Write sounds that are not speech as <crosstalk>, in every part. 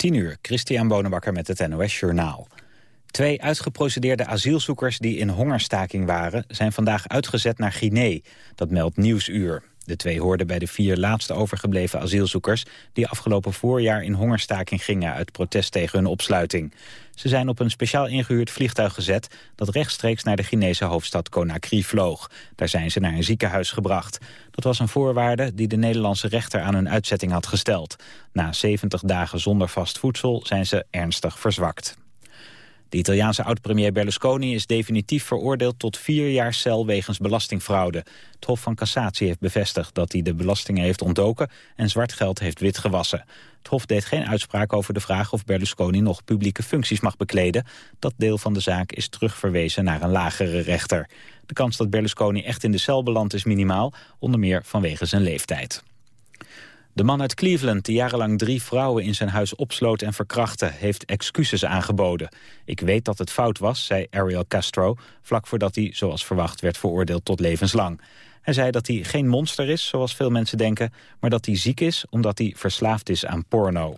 10 uur, Christian Bonenbakker met het NOS Journaal. Twee uitgeprocedeerde asielzoekers die in hongerstaking waren... zijn vandaag uitgezet naar Guinea. Dat meldt Nieuwsuur. De twee hoorden bij de vier laatste overgebleven asielzoekers... die afgelopen voorjaar in hongerstaking gingen... uit protest tegen hun opsluiting. Ze zijn op een speciaal ingehuurd vliegtuig gezet... dat rechtstreeks naar de Chinese hoofdstad Conakry vloog. Daar zijn ze naar een ziekenhuis gebracht. Dat was een voorwaarde die de Nederlandse rechter aan hun uitzetting had gesteld. Na 70 dagen zonder vast voedsel zijn ze ernstig verzwakt. De Italiaanse oud-premier Berlusconi is definitief veroordeeld tot vier jaar cel wegens belastingfraude. Het Hof van Cassatie heeft bevestigd dat hij de belastingen heeft ontdoken en zwart geld heeft witgewassen. Het Hof deed geen uitspraak over de vraag of Berlusconi nog publieke functies mag bekleden. Dat deel van de zaak is terugverwezen naar een lagere rechter. De kans dat Berlusconi echt in de cel belandt is minimaal, onder meer vanwege zijn leeftijd. De man uit Cleveland, die jarenlang drie vrouwen in zijn huis opsloot en verkrachtte, heeft excuses aangeboden. Ik weet dat het fout was, zei Ariel Castro, vlak voordat hij, zoals verwacht, werd veroordeeld tot levenslang. Hij zei dat hij geen monster is, zoals veel mensen denken, maar dat hij ziek is omdat hij verslaafd is aan porno.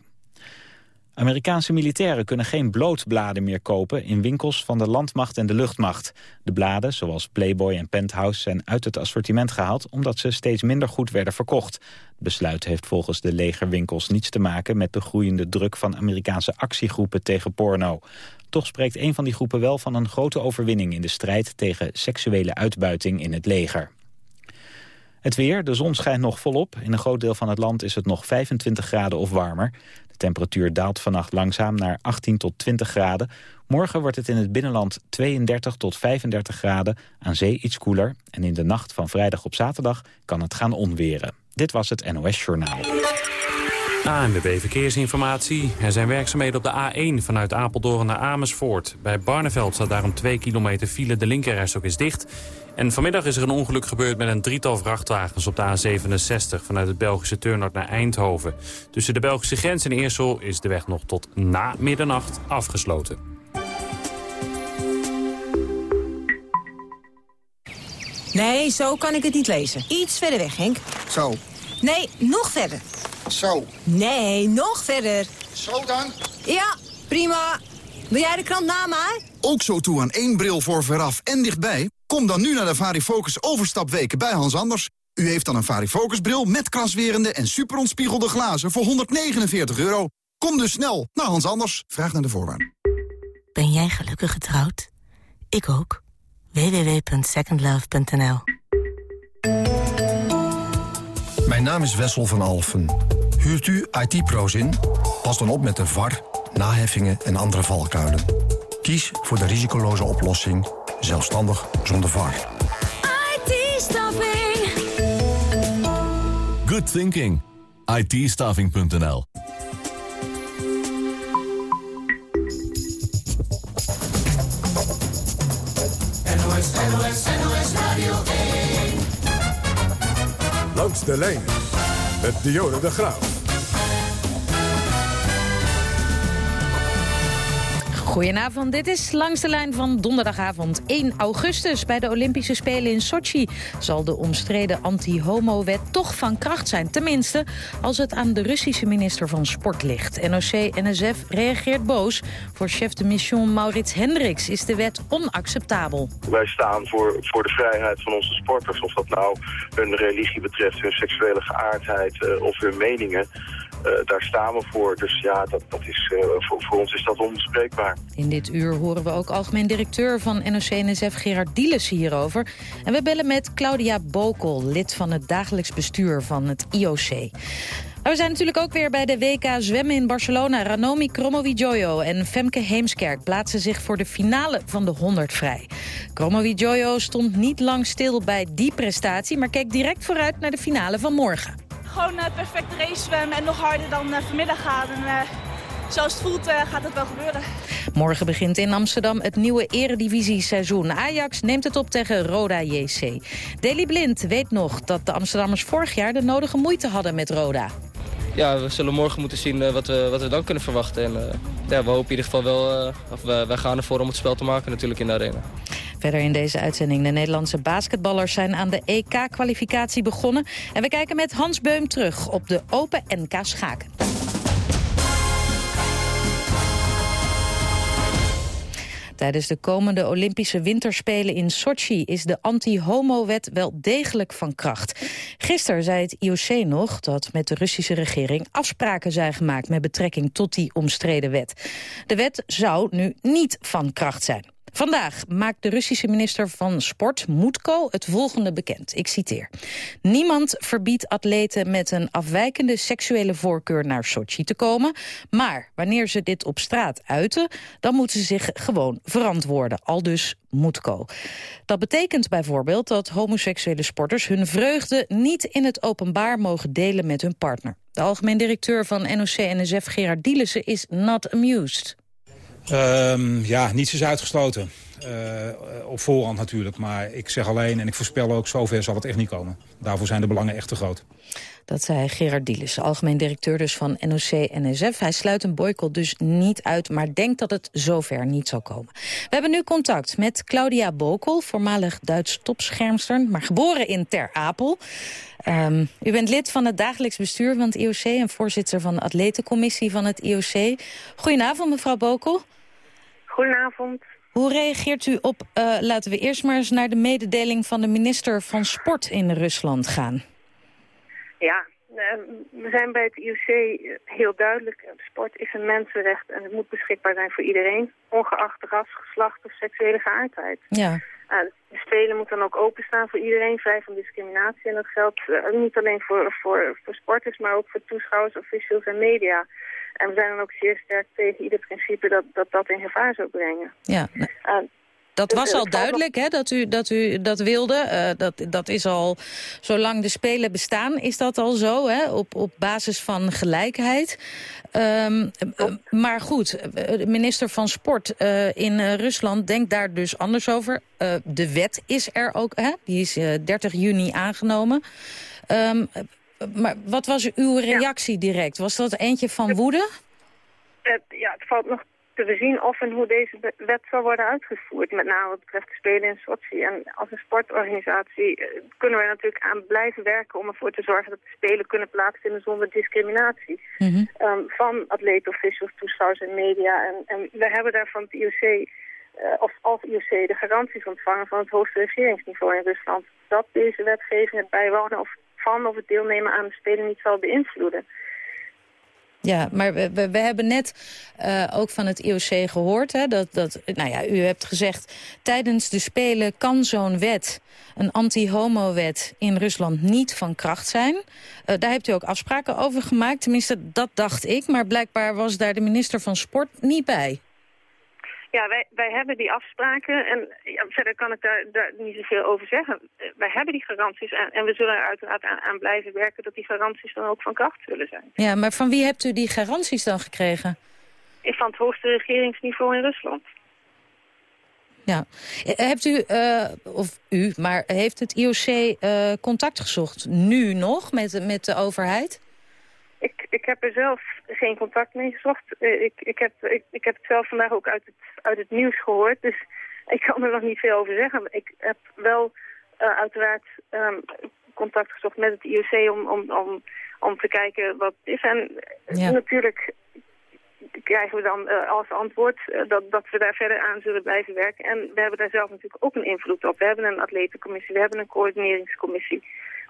Amerikaanse militairen kunnen geen blootbladen meer kopen in winkels van de landmacht en de luchtmacht. De bladen, zoals Playboy en Penthouse, zijn uit het assortiment gehaald omdat ze steeds minder goed werden verkocht. Het besluit heeft volgens de legerwinkels niets te maken met de groeiende druk van Amerikaanse actiegroepen tegen porno. Toch spreekt een van die groepen wel van een grote overwinning in de strijd tegen seksuele uitbuiting in het leger. Het weer, de zon schijnt nog volop. In een groot deel van het land is het nog 25 graden of warmer. De temperatuur daalt vannacht langzaam naar 18 tot 20 graden. Morgen wordt het in het binnenland 32 tot 35 graden, aan zee iets koeler. En in de nacht van vrijdag op zaterdag kan het gaan onweren. Dit was het NOS Journaal. ANWB Verkeersinformatie. Er zijn werkzaamheden op de A1 vanuit Apeldoorn naar Amersfoort. Bij Barneveld staat daarom 2 kilometer file. De linkerrijstok is dicht. En vanmiddag is er een ongeluk gebeurd met een drietal vrachtwagens op de A67... vanuit het Belgische Turnhout naar Eindhoven. Tussen de Belgische grens en Eersel is de weg nog tot na middernacht afgesloten. Nee, zo kan ik het niet lezen. Iets verder weg, Henk. Zo. Nee, nog verder. Zo. Nee, nog verder. Zo dan? Ja, prima. Wil jij de krant na mij? Ook zo toe aan één bril voor veraf en dichtbij? Kom dan nu naar de Varifocus overstapweken bij Hans Anders. U heeft dan een Varifocus bril met kraswerende en superontspiegelde glazen voor 149 euro. Kom dus snel naar Hans Anders. Vraag naar de voorwaarden. Ben jij gelukkig getrouwd? Ik ook. www.secondlove.nl Mijn naam is Wessel van Alfen. Huurt u IT-pro's in? Pas dan op met de VAR, naheffingen en andere valkuilen. Kies voor de risicoloze oplossing, zelfstandig zonder VAR. IT-staffing. Good thinking. IT-staffing.nl NOS, NOS, NOS Radio 1. Langs de lijn met Dionne de Graaf. Goedenavond, dit is langs de lijn van donderdagavond 1 augustus. Bij de Olympische Spelen in Sochi zal de omstreden anti-homo-wet toch van kracht zijn. Tenminste, als het aan de Russische minister van Sport ligt. NOC-NSF reageert boos. Voor chef de mission Maurits Hendricks is de wet onacceptabel. Wij staan voor, voor de vrijheid van onze sporters. Of dat nou hun religie betreft, hun seksuele geaardheid uh, of hun meningen. Uh, daar staan we voor. Dus ja, dat, dat is, uh, voor, ons is dat onbespreekbaar. In dit uur horen we ook algemeen directeur van NOC-NSF Gerard Dielis hierover. En we bellen met Claudia Bokel, lid van het dagelijks bestuur van het IOC. We zijn natuurlijk ook weer bij de WK Zwemmen in Barcelona. Ranomi Kromowidjojo en Femke Heemskerk plaatsen zich voor de finale van de 100 vrij. Kromowidjojo stond niet lang stil bij die prestatie... maar keek direct vooruit naar de finale van morgen. Gewoon uh, perfect race zwemmen en nog harder dan uh, vanmiddag gaan. En, uh, zoals het voelt gaat het wel gebeuren. Morgen begint in Amsterdam het nieuwe eredivisie-seizoen. Ajax neemt het op tegen Roda JC. Deli Blind weet nog dat de Amsterdammers vorig jaar de nodige moeite hadden met Roda. Ja, we zullen morgen moeten zien wat, we, wat we dan kunnen verwachten. En ja, we hopen in ieder geval wel, of we, wij gaan ervoor om het spel te maken natuurlijk in de arena. Verder in deze uitzending. De Nederlandse basketballers zijn aan de EK-kwalificatie begonnen. En we kijken met Hans Beum terug op de Open NK Schaken. Tijdens de komende Olympische Winterspelen in Sochi is de anti-homo-wet wel degelijk van kracht. Gisteren zei het IOC nog dat met de Russische regering afspraken zijn gemaakt met betrekking tot die omstreden wet. De wet zou nu niet van kracht zijn. Vandaag maakt de Russische minister van Sport, Moetko, het volgende bekend. Ik citeer. Niemand verbiedt atleten met een afwijkende seksuele voorkeur naar Sochi te komen. Maar wanneer ze dit op straat uiten, dan moeten ze zich gewoon verantwoorden. Al dus Moetko. Dat betekent bijvoorbeeld dat homoseksuele sporters hun vreugde niet in het openbaar mogen delen met hun partner. De algemeen directeur van NOC-NSF Gerard Dielissen is not amused. Um, ja, niets is uitgesloten. Uh, op voorhand natuurlijk. Maar ik zeg alleen, en ik voorspel ook, zover zal het echt niet komen. Daarvoor zijn de belangen echt te groot. Dat zei Gerard Dielis, algemeen directeur dus van NOC-NSF. Hij sluit een boycott dus niet uit, maar denkt dat het zover niet zal komen. We hebben nu contact met Claudia Bokel, voormalig Duits topschermster... maar geboren in Ter Apel. Um, u bent lid van het dagelijks bestuur van het IOC... en voorzitter van de atletencommissie van het IOC. Goedenavond, mevrouw Bokel. Goedenavond. Hoe reageert u op, uh, laten we eerst maar eens naar de mededeling van de minister van Sport in Rusland gaan? Ja, ehm, we zijn bij het IOC heel duidelijk. Sport is een mensenrecht en het moet beschikbaar zijn voor iedereen. Ongeacht ras, geslacht of seksuele geaardheid. Ja. de Spelen moeten dan ook openstaan voor iedereen, vrij van discriminatie. En dat geldt uh, niet alleen voor, voor, voor sporters, maar ook voor toeschouwers, officials en media. En we zijn dan ook zeer sterk tegen ieder principe dat dat, dat in gevaar zou brengen. Ja. Dat was eh, al duidelijk, hè, dat u dat, u dat wilde. Uh, dat, dat is al, zolang de Spelen bestaan, is dat al zo, hè, op, op basis van gelijkheid. Um, maar goed, de minister van Sport uh, in Rusland denkt daar dus anders over. de wet is er ook, hè, die is 30 juni aangenomen. Um, maar wat was uw reactie direct? Was dat eentje van woede? ja, het valt nog te bezien of en hoe deze wet zal worden uitgevoerd. Met name wat betreft de Spelen in Sochi. En als een sportorganisatie eh, kunnen wij natuurlijk aan blijven werken... om ervoor te zorgen dat de Spelen kunnen plaatsvinden zonder discriminatie. Mhm. Ehm, van atleten, officials, toeschouwers en media. En, en we hebben daar van het IOC... Uh, of als IOC de garanties ontvangen van het hoogste regeringsniveau in Rusland... dat deze wetgeving het bijwonen of van of het deelnemen aan de Spelen niet zal beïnvloeden. Ja, maar we, hebben net uh, ook van het IOC gehoord... Hè, dat, dat, nou ja, u hebt gezegd, tijdens de Spelen kan zo'n wet... een anti-homo-wet in Rusland niet van kracht zijn. Uh, daar hebt u ook afspraken over gemaakt, tenminste dat dacht ik... maar blijkbaar was daar de minister van Sport niet bij. Ja, wij, wij hebben die afspraken en ja, verder kan ik daar, daar niet zoveel over zeggen. Wij hebben die garanties en, en we zullen er uiteraard aan, aan, blijven werken dat die garanties dan ook van kracht zullen zijn. Ja, maar van wie hebt u die garanties dan gekregen? Van het hoogste regeringsniveau in Rusland. Ja. Hebt u, uh, of u, maar heeft het IOC uh, contact gezocht nu nog met, met de overheid? Ik, ik heb er zelf geen contact mee gezocht. Uh, ik, ik, heb, ik, ik heb het zelf vandaag ook uit het, uit het nieuws gehoord. Dus <laughs> ik kan er nog niet veel over zeggen. Ik heb wel uh, uiteraard um, contact gezocht met het IOC om, om, om, om te kijken wat het is. En ja. natuurlijk krijgen we dan uh, als antwoord uh, dat, dat we daar verder aan zullen blijven werken. En we hebben daar zelf natuurlijk ook een invloed op. We hebben een atletencommissie, we hebben een coördineringscommissie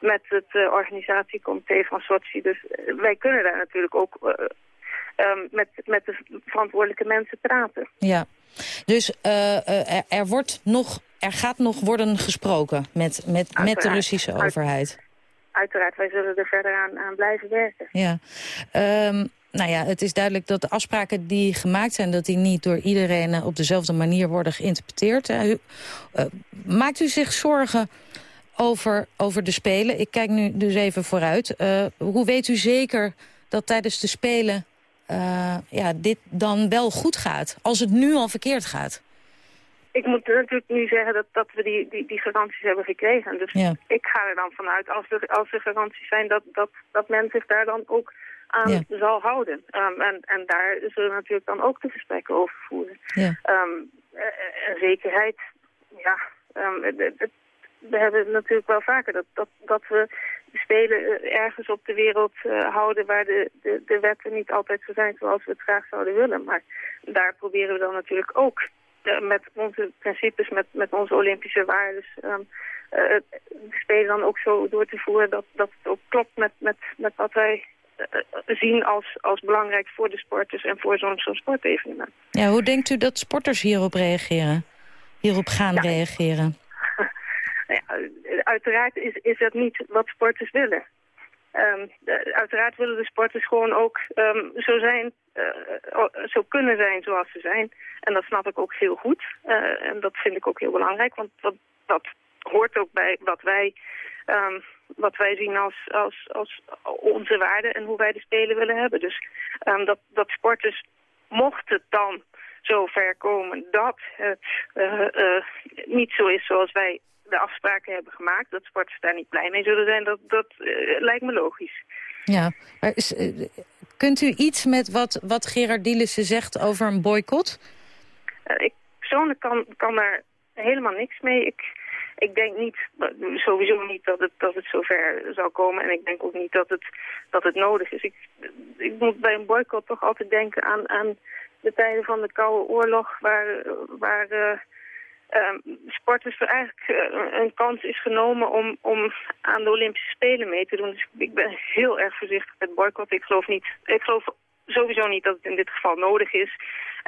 met het uh, organisatiecomité van Sochi. Dus wij kunnen daar natuurlijk ook um, met, met de verantwoordelijke mensen praten. Ja, dus er, er, wordt nog, er gaat nog worden gesproken met, met, met de Russische overheid. Uiteraard, wij zullen er verder aan, aan blijven werken. Ja. Um, nou ja, het is duidelijk dat de afspraken die gemaakt zijn... dat die niet door iedereen op dezelfde manier worden geïnterpreteerd. Maakt u zich zorgen over, over de Spelen? Ik kijk nu dus even vooruit. Uh, hoe weet u zeker dat tijdens de Spelen ja, dit dan wel goed gaat? Als het nu al verkeerd gaat? Ik moet natuurlijk nu zeggen dat, dat we die, die, die garanties hebben gekregen. Dus ja. ik ga er dan vanuit, als er, als er garanties zijn... dat, dat, dat men zich daar dan ook aan ja. zal houden. Um, en, en daar zullen we natuurlijk dan ook de gesprekken over voeren. Ja. Um, en zekerheid, ja, um, het, het, we hebben natuurlijk wel vaker dat, dat, dat we de Spelen ergens op de wereld uh, houden waar de, de, de wetten niet altijd zo zijn zoals we het graag zouden willen. Maar daar proberen we dan natuurlijk ook met onze principes, met, met onze Olympische waarden, um, de Spelen dan ook zo door te voeren dat, dat het ook klopt met, met, met wat wij zien als, als belangrijk voor de sporters en voor zo'n zo'n sportevenement. Ja, hoe denkt u dat sporters hierop reageren? Hierop gaan reageren? Ja, uiteraard is, is dat niet wat sporters willen. Um, uiteraard willen de sporters gewoon ook um, zo zijn, uh, zo kunnen zijn zoals ze zijn. En dat snap ik ook heel goed. Uh, en dat vind ik ook heel belangrijk, want dat, dat hoort ook bij wat wij, um, wat wij zien als, als, als onze waarden en hoe wij de Spelen willen hebben. Dus dat, dat sporters, mocht het dan zo ver komen dat het uh, niet zo is zoals wij de afspraken hebben gemaakt... dat sporters daar niet blij mee zullen zijn, dat, dat uh, lijkt me logisch. Ja, maar is, uh, kunt u iets met wat, wat Gerard Dielissen zegt over een boycott? Uh, ik persoonlijk kan, kan daar helemaal niks mee. Ik, ik denk niet, sowieso niet dat het, dat het zover zal komen. En ik denk ook niet dat het, dat het nodig is. Ik, ik moet bij een boycott toch altijd denken aan, aan de tijden van de Koude Oorlog... waar, waar uh, sporters er eigenlijk uh, een kans is genomen om, om aan de Olympische Spelen mee te doen. Dus ik ben heel erg voorzichtig met boycott. Ik geloof, niet, ik geloof sowieso niet dat het in dit geval nodig is.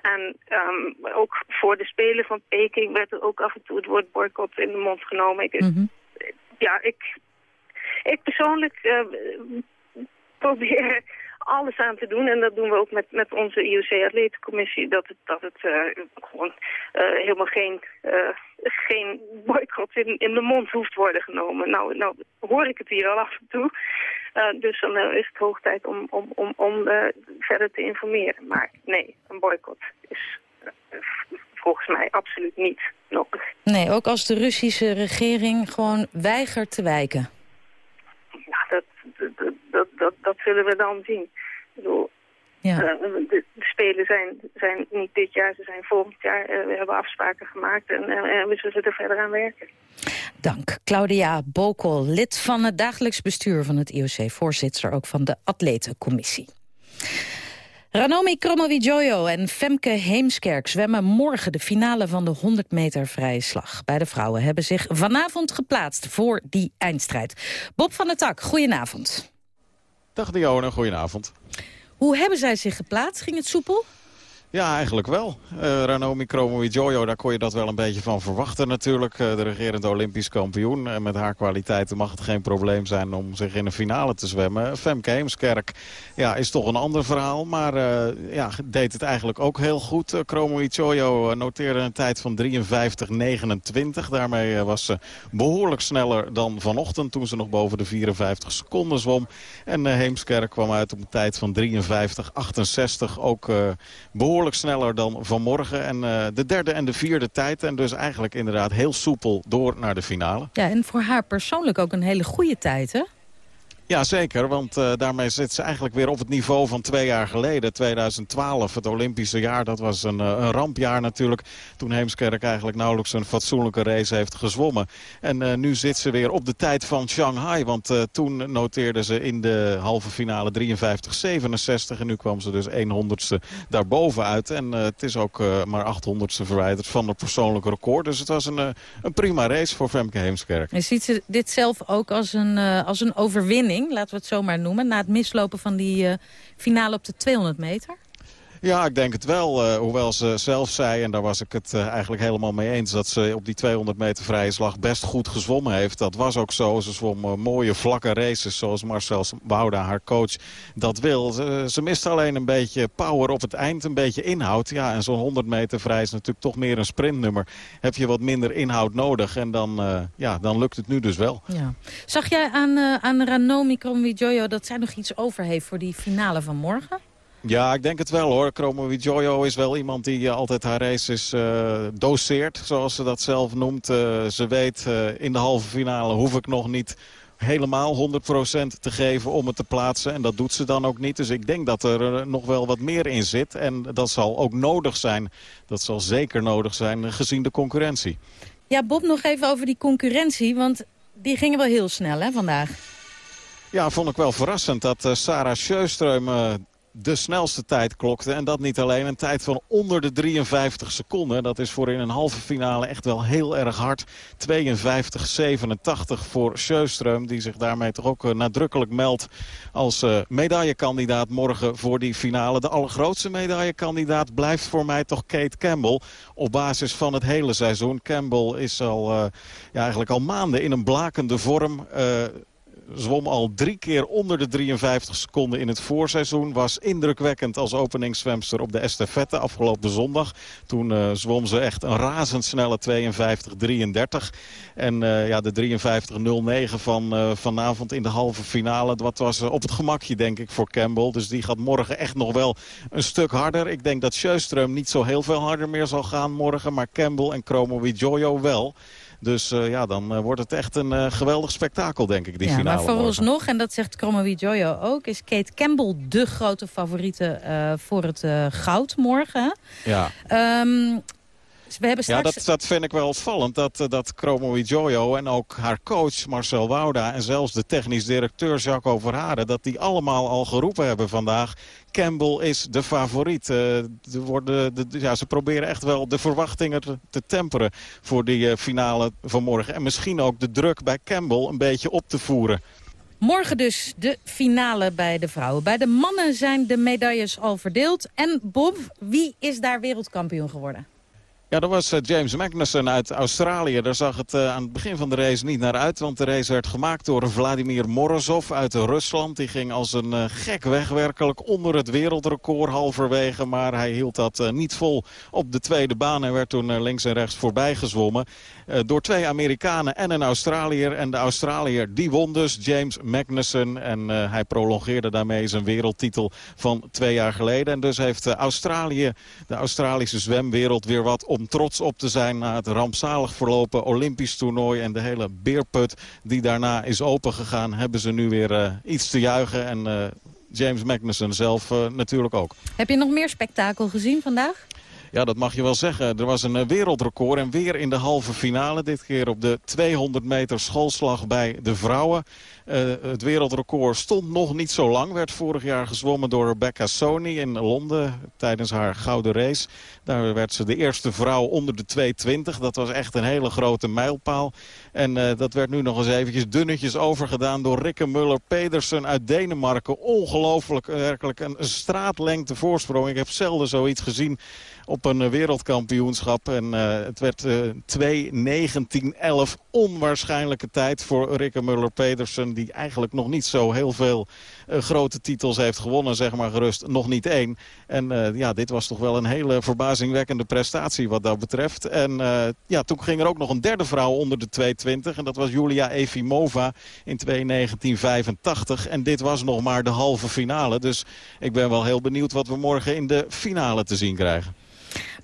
En um, ook voor de Spelen van Peking werd er ook af en toe het woord boycott in de mond genomen. Ik, mm -hmm. Ja, ik, ik persoonlijk uh, probeer alles aan te doen. En dat doen we ook met, met onze IOC-atletencommissie. Dat het, dat het uh, gewoon uh, helemaal geen, uh, geen boycott in, in de mond hoeft worden genomen. Nou, nou hoor ik het hier al af en toe. dus dan is het hoog tijd om, om, om, om verder te informeren. Maar nee, een boycott is volgens mij absoluut niet nodig. Nee, ook als de Russische regering gewoon weigert te wijken. Dat, zullen we dan zien. Ik bedoel, ja. uh, de, de, Spelen zijn, zijn niet dit jaar, ze zijn volgend jaar. Uh, we hebben afspraken gemaakt en uh, we zullen er verder aan werken. Dank. Claudia Bokel, lid van het dagelijks bestuur van het IOC... voorzitter ook van de atletencommissie. Ranomi Kromowidjojo en Femke Heemskerk zwemmen morgen de finale van de 100 meter vrije slag. Beide vrouwen hebben zich vanavond geplaatst voor die eindstrijd. Bob van der Tak, goedenavond. Dag Dionne, goedenavond. Hoe hebben zij zich geplaatst? Ging het soepel? Ja, eigenlijk wel. Uh, Ranomi Kromowidjojo, daar kon je dat wel een beetje van verwachten natuurlijk. Uh, de regerende Olympisch kampioen. En met haar kwaliteiten mag het geen probleem zijn om zich in een finale te zwemmen. Femke Heemskerk ja, is toch een ander verhaal. Maar ja, deed het eigenlijk ook heel goed. Uh, noteerde een tijd van 53-29. Daarmee was ze behoorlijk sneller dan vanochtend toen ze nog boven de 54 seconden zwom. En Heemskerk kwam uit op een tijd van 53-68. Ook behoorlijk sneller dan vanmorgen. En uh, de derde en de vierde tijd. En dus eigenlijk inderdaad heel soepel door naar de finale. Ja, en voor haar persoonlijk ook een hele goede tijd, hè? Ja, zeker. Want uh, daarmee zit ze eigenlijk weer op het niveau van twee jaar geleden. 2012, het Olympische jaar. Dat was een, uh, een rampjaar natuurlijk. Toen Heemskerk eigenlijk nauwelijks een fatsoenlijke race heeft gezwommen. En uh, nu zit ze weer op de tijd van Shanghai. Want toen noteerde ze in de halve finale 53-67. En nu kwam ze dus 100ste daarboven uit. En het is ook maar 800ste verwijderd van het persoonlijke record. Dus het was een, een prima race voor Femke Heemskerk. En ziet ze dit zelf ook als een, als een overwinning? Laten we het zo maar noemen... na het mislopen van die uh, finale op de 200 meter? Ja, ik denk het wel. Uh, hoewel ze zelf zei, en daar was ik het uh, eigenlijk helemaal mee eens... dat ze op die 200 meter vrije slag best goed gezwommen heeft. Dat was ook zo. Ze zwom uh, mooie vlakke races zoals Marcel Bouda, haar coach, dat wil. Ze, mist alleen een beetje power op het eind, een beetje inhoud. Ja, en zo'n 100 meter vrij is natuurlijk toch meer een sprintnummer. Heb je wat minder inhoud nodig en dan, ja, dan lukt het nu dus wel. Ja. Zag jij aan, aan Ranomi Kromowidjojo dat zij nog iets over heeft voor die finale van morgen? Ja, ik denk het wel hoor. Chromo Jojo is wel iemand die uh, altijd haar races uh, doseert, zoals ze dat zelf noemt. Uh, ze weet, in de halve finale hoef ik nog niet helemaal 100% te geven om het te plaatsen. En dat doet ze dan ook niet. Dus ik denk dat er nog wel wat meer in zit. En dat zal ook nodig zijn. Dat zal zeker nodig zijn gezien de concurrentie. Ja, Bob, nog even over die concurrentie. Want die gingen wel heel snel hè, vandaag. Ja, vond ik wel verrassend dat Sarah Sjöström de snelste tijd klokte. En dat niet alleen een tijd van onder de 53 seconden. Dat is voor in een halve finale echt wel heel erg hard. 52-87 voor Sjöström. Die zich daarmee toch ook eh, nadrukkelijk meldt als uh, medaillekandidaat morgen voor die finale. De allergrootste medaillekandidaat blijft voor mij toch Kate Campbell. Op basis van het hele seizoen. Campbell is al, uh, ja, eigenlijk al maanden in een blakende vorm zwom al drie keer onder de 53 seconden in het voorseizoen. Was indrukwekkend als openingszwemster op de estafette afgelopen zondag. Toen uh, zwom ze echt een razendsnelle 52-33. En uh, ja, de 53-09 van uh, vanavond in de halve finale. Dat was op het gemakje denk ik voor Campbell. Dus die gaat morgen echt nog wel een stuk harder. Ik denk dat Sjöström niet zo heel veel harder meer zal gaan morgen. Maar Campbell en Chromo Jojo wel. Dus uh, ja, dan uh, wordt het echt een uh, geweldig spektakel, denk ik, die ja, finale. Maar vooralsnog, en dat zegt Kromowi Jojo ook... is Kate Campbell de grote favoriete voor het goud morgen. Ja. Um, we hebben straks... Ja, dat, dat vind ik wel opvallend. Dat, dat Chromo Jojo en ook haar coach Marcel Wouda... en zelfs de technisch directeur Jacques Overharen... dat die allemaal al geroepen hebben vandaag... Campbell is de favoriet. Uh, de worden, de, ja, ze proberen echt wel de verwachtingen te, te temperen voor die uh, finale van morgen. En misschien ook de druk bij Campbell een beetje op te voeren. Morgen dus de finale bij de vrouwen. Bij de mannen zijn de medailles al verdeeld. En Bob, wie is daar wereldkampioen geworden? Ja, dat was uh, James Magnussen uit Australië. Daar zag het uh, aan het begin van de race niet naar uit. Want de race werd gemaakt door Vladimir Morozov uit Rusland. Die ging als een uh, gek weg werkelijk onder het wereldrecord halverwege. Maar hij hield dat niet vol op de tweede baan. En werd toen links en rechts voorbij gezwommen. Door twee Amerikanen en een Australiër. En de Australiër die won dus, James Magnussen. En hij prolongeerde daarmee zijn wereldtitel van twee jaar geleden. En dus heeft Australië, de Australische zwemwereld, weer wat om trots op te zijn na het rampzalig verlopen Olympisch toernooi. En de hele beerput die daarna is opengegaan, hebben ze nu weer iets te juichen. En James Magnussen zelf natuurlijk ook. Heb je nog meer spektakel gezien vandaag? Ja, dat mag je wel zeggen. Er was een wereldrecord en weer in de halve finale. Dit keer op de 200 meter schoolslag bij de vrouwen. Uh, het wereldrecord stond nog niet zo lang. Werd vorig jaar gezwommen door Rebecca Sony in Londen tijdens haar gouden race. Daar werd ze de eerste vrouw onder de 220. Dat was echt een hele grote mijlpaal. En uh, dat werd nu nog eens eventjes dunnetjes overgedaan door Rikke Muller-Pedersen uit Denemarken. Ongelooflijk, werkelijk een straatlengte voorsprong. Ik heb zelden zoiets gezien op een wereldkampioenschap. En uh, het werd uh, 2.19.11. Onwaarschijnlijke tijd voor Rikke Muller-Pedersen. Die eigenlijk nog niet zo heel veel uh, grote titels heeft gewonnen. Zeg maar gerust nog niet één. En ja, dit was toch wel een hele verbazingwekkende prestatie wat dat betreft. En ja, toen ging er ook nog een derde vrouw onder de 220. En dat was Julia Efimova in 1985. En dit was nog maar de halve finale. Dus ik ben wel heel benieuwd wat we morgen in de finale te zien krijgen.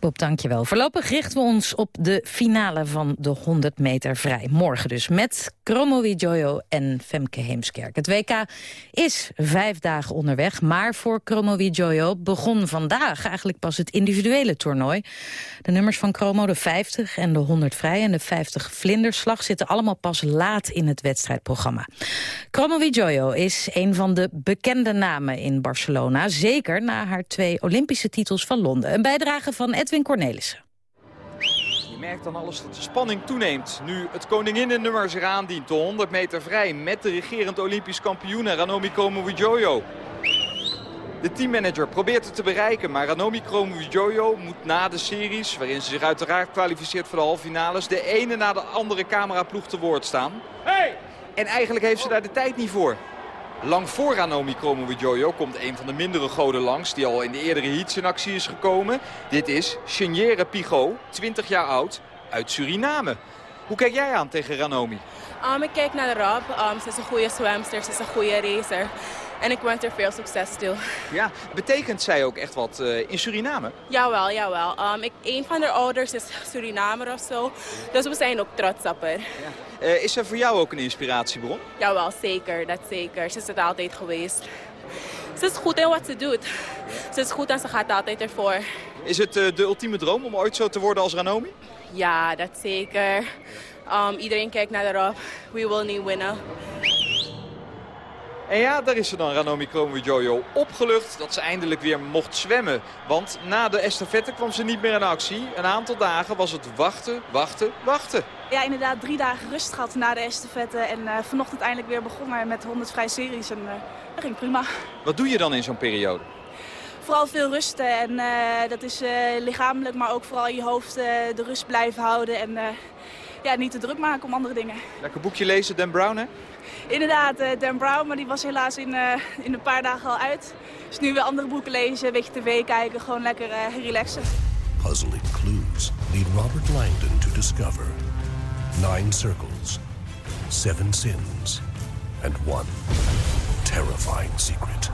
Bob, dankjewel. Voorlopig richten we ons op de finale van de 100 meter vrij. Morgen dus met Chromo Jojo en Femke Heemskerk. Het WK is vijf dagen onderweg, maar voor Chromo Jojo begon vandaag eigenlijk pas het individuele toernooi. De nummers van Chromo, de 50 en de 100 vrij en de 50 vlinderslag zitten allemaal pas laat in het wedstrijdprogramma. Chromo Jojo is een van de bekende namen in Barcelona, zeker na haar twee Olympische titels van Londen. Een bijdrage van Edwin Cornelissen. Je merkt dan alles dat de spanning toeneemt. Nu het koninginnennummer zich aandient. De 100 meter vrij met de regerend Olympisch kampioen Ranomi Kromowidjojo. De teammanager probeert het te bereiken, maar Ranomi Kromowidjojo moet na de series... waarin ze zich uiteraard kwalificeert voor de halve finales... de ene na de andere cameraploeg te woord staan. Hey! En eigenlijk heeft ze daar de tijd niet voor. Lang voor Ranomi Kromowidjojo komt een van de mindere goden langs... die al in de eerdere heats in actie is gekomen. Dit is Cheniere Pigot, 20 jaar oud, uit Suriname. Hoe kijk jij aan tegen Ranomi? Um, ik kijk naar Rob. Um, ze is een goede zwemster, ze is een goede racer. En ik wens er veel succes toe. Ja, betekent zij ook echt wat uh, in Suriname? Jawel, jawel. Um, ik, een van haar ouders is Surinamer of zo. Dus we zijn ook trots op haar. Ja. Uh, is ze voor jou ook een inspiratiebron? Jawel, zeker. Dat zeker. Ze is het altijd geweest. Ze is goed in wat ze doet. Ze is goed en ze gaat altijd ervoor. Is het uh, de ultieme droom om ooit zo te worden als Ranomi? Ja, dat zeker. Um, iedereen kijkt naar de Rob. We will niet winnen. En ja, daar is ze dan, Ranomi Kromowidjojo, opgelucht dat ze eindelijk weer mocht zwemmen. Want na de estafette kwam ze niet meer in actie. Een aantal dagen was het wachten, wachten, wachten. Ja, inderdaad drie dagen rust gehad na de estafette. En uh, vanochtend eindelijk weer begonnen met 100 vrij series. En uh, dat ging prima. Wat doe je dan in zo'n periode? Vooral veel rusten. En uh, dat is lichamelijk, maar ook vooral je hoofd de rust blijven houden. En ja, niet te druk maken om andere dingen. Lekker boekje lezen, Dan Brown, hè? Inderdaad, uh, Dan Brown, maar die was helaas in, uh, in een paar dagen al uit. Dus nu weer andere boeken lezen, een beetje tv kijken, gewoon lekker uh, relaxen. Puzzling clues lead Robert Langdon to discover nine circles, seven sins, and one terrifying secret.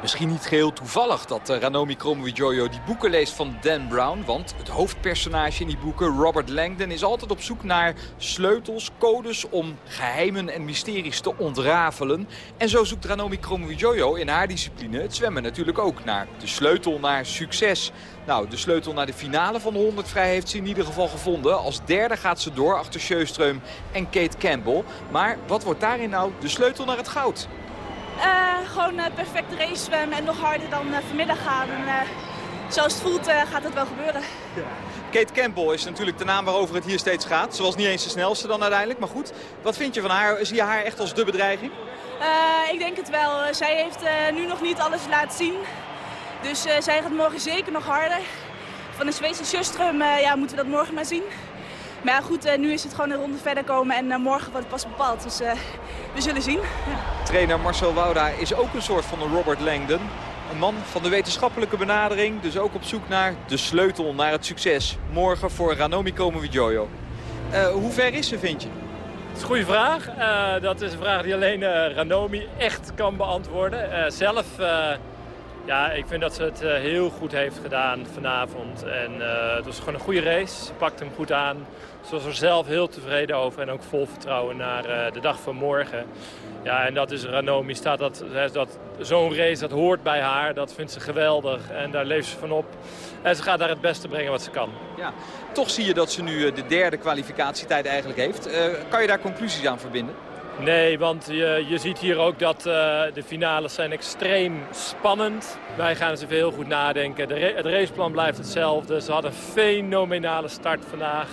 Misschien niet geheel toevallig dat uh, Ranomi Kromowidjojo die boeken leest van Dan Brown. Want het hoofdpersonage in die boeken, Robert Langdon, is altijd op zoek naar sleutels, codes om geheimen en mysteries te ontrafelen. En zo zoekt Ranomi Kromowidjojo in haar discipline, het zwemmen natuurlijk ook, naar de sleutel naar succes. Nou, de sleutel naar de finale van de 100 vrij heeft ze in ieder geval gevonden. Als derde gaat ze door achter Sjöström en Kate Campbell. Maar wat wordt daarin nou de sleutel naar het goud? Uh, gewoon uh, perfect race zwemmen en nog harder dan uh, vanmiddag gaan. En, zoals het voelt gaat het wel gebeuren. Ja. Kate Campbell is natuurlijk de naam waarover het hier steeds gaat. Ze was niet eens de snelste dan uiteindelijk, maar goed. Wat vind je van haar? Zie je haar echt als de bedreiging? ik denk het wel. zij heeft nu nog niet alles laten zien. Dus zij gaat morgen zeker nog harder. Van de Zweedse Sjöström ja, moeten we dat morgen maar zien. Maar ja, goed, nu is het gewoon een ronde verder komen en morgen wordt het pas bepaald. Dus we zullen zien. Ja. Trainer Marcel Wouda is ook een soort van een Robert Langdon. Een man van de wetenschappelijke benadering, dus ook op zoek naar de sleutel naar het succes. Morgen voor Ranomi Kromowidjojo. Uh, hoe ver is ze, vind je? Dat is een goede vraag. Uh, dat is een vraag die alleen uh, Ranomi echt kan beantwoorden. zelf, ja, ik vind dat ze het heel goed heeft gedaan vanavond. En het was gewoon een goede race. Ze pakt hem goed aan. Ze was er zelf heel tevreden over en ook vol vertrouwen naar uh, de dag van morgen. Ja, en dat is Ranomi. Staat dat, dat, Zo'n race, dat hoort bij haar. Dat vindt ze geweldig en daar leeft ze van op. En ze gaat daar het beste brengen wat ze kan. Ja, toch zie je dat ze nu eh, de derde kwalificatietijd eigenlijk heeft. Uh, kan je daar conclusies aan verbinden? Nee, want je, je ziet hier ook dat uh, de finales zijn extreem spannend. Wij gaan eens even heel goed nadenken. De het raceplan blijft hetzelfde. Ze hadden een fenomenale start vandaag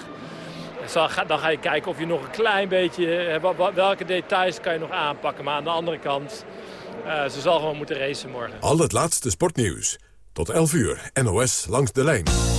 dan ga je kijken of je nog een klein beetje... Eh, welke details kan je nog aanpakken. Maar aan de andere kant, uh, ze zal gewoon moeten racen morgen. Al het laatste sportnieuws. Tot 11 uur, NOS langs de lijn.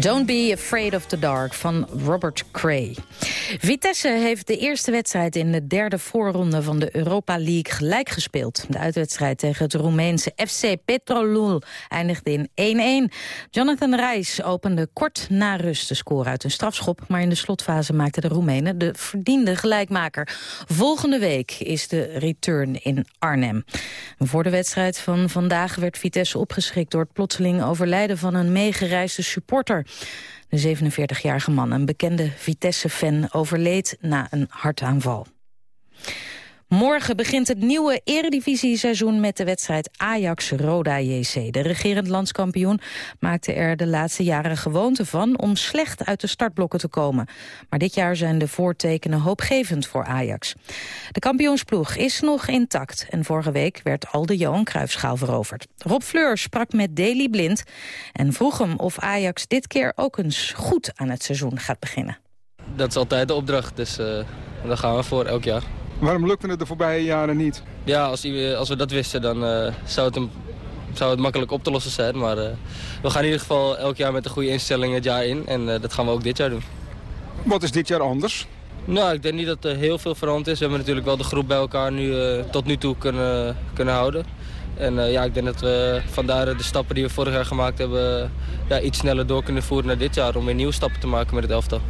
Don't be afraid of the dark van Robert Cray. Vitesse heeft de eerste wedstrijd in de derde voorronde van de Europa League gelijk gespeeld. De uitwedstrijd tegen het Roemeense FC Petrolul eindigde in 1-1. Jonathan Reis opende kort na rust de score uit een strafschop... maar in de slotfase maakten de Roemenen de verdiende gelijkmaker. Volgende week is de return in Arnhem. Voor de wedstrijd van vandaag werd Vitesse opgeschrikt... door het plotseling overlijden van een meegereisde supporter. De 47-jarige man, een bekende Vitesse-fan, overleed na een hartaanval. Morgen begint het nieuwe eredivisie-seizoen met de wedstrijd Ajax-Roda JC. De regerend landskampioen maakte er de laatste jaren gewoonte van om slecht uit de startblokken te komen. Maar dit jaar zijn de voortekenen hoopgevend voor Ajax. De kampioensploeg is nog intact en vorige week werd al de Johan Cruijffschaal veroverd. Rob Fleur sprak met Daley Blind en vroeg hem of Ajax dit keer ook eens goed aan het seizoen gaat beginnen. Dat is altijd de opdracht, dus uh, daar gaan we voor elk jaar. Waarom lukte het de voorbije jaren niet? Ja, als, als we dat wisten, dan uh, zou, het een, zou het makkelijk op te lossen zijn. Maar uh, we gaan in ieder geval elk jaar met een goede instelling het jaar in. En uh, dat gaan we ook dit jaar doen. Wat is dit jaar anders? Nou, ik denk niet dat er heel veel veranderd is. We hebben natuurlijk wel de groep bij elkaar nu, tot nu toe kunnen, kunnen houden. En ja, ik denk dat we vandaar de stappen die we vorig jaar gemaakt hebben... Ja, iets sneller door kunnen voeren naar dit jaar om weer nieuwe stappen te maken met het elftal.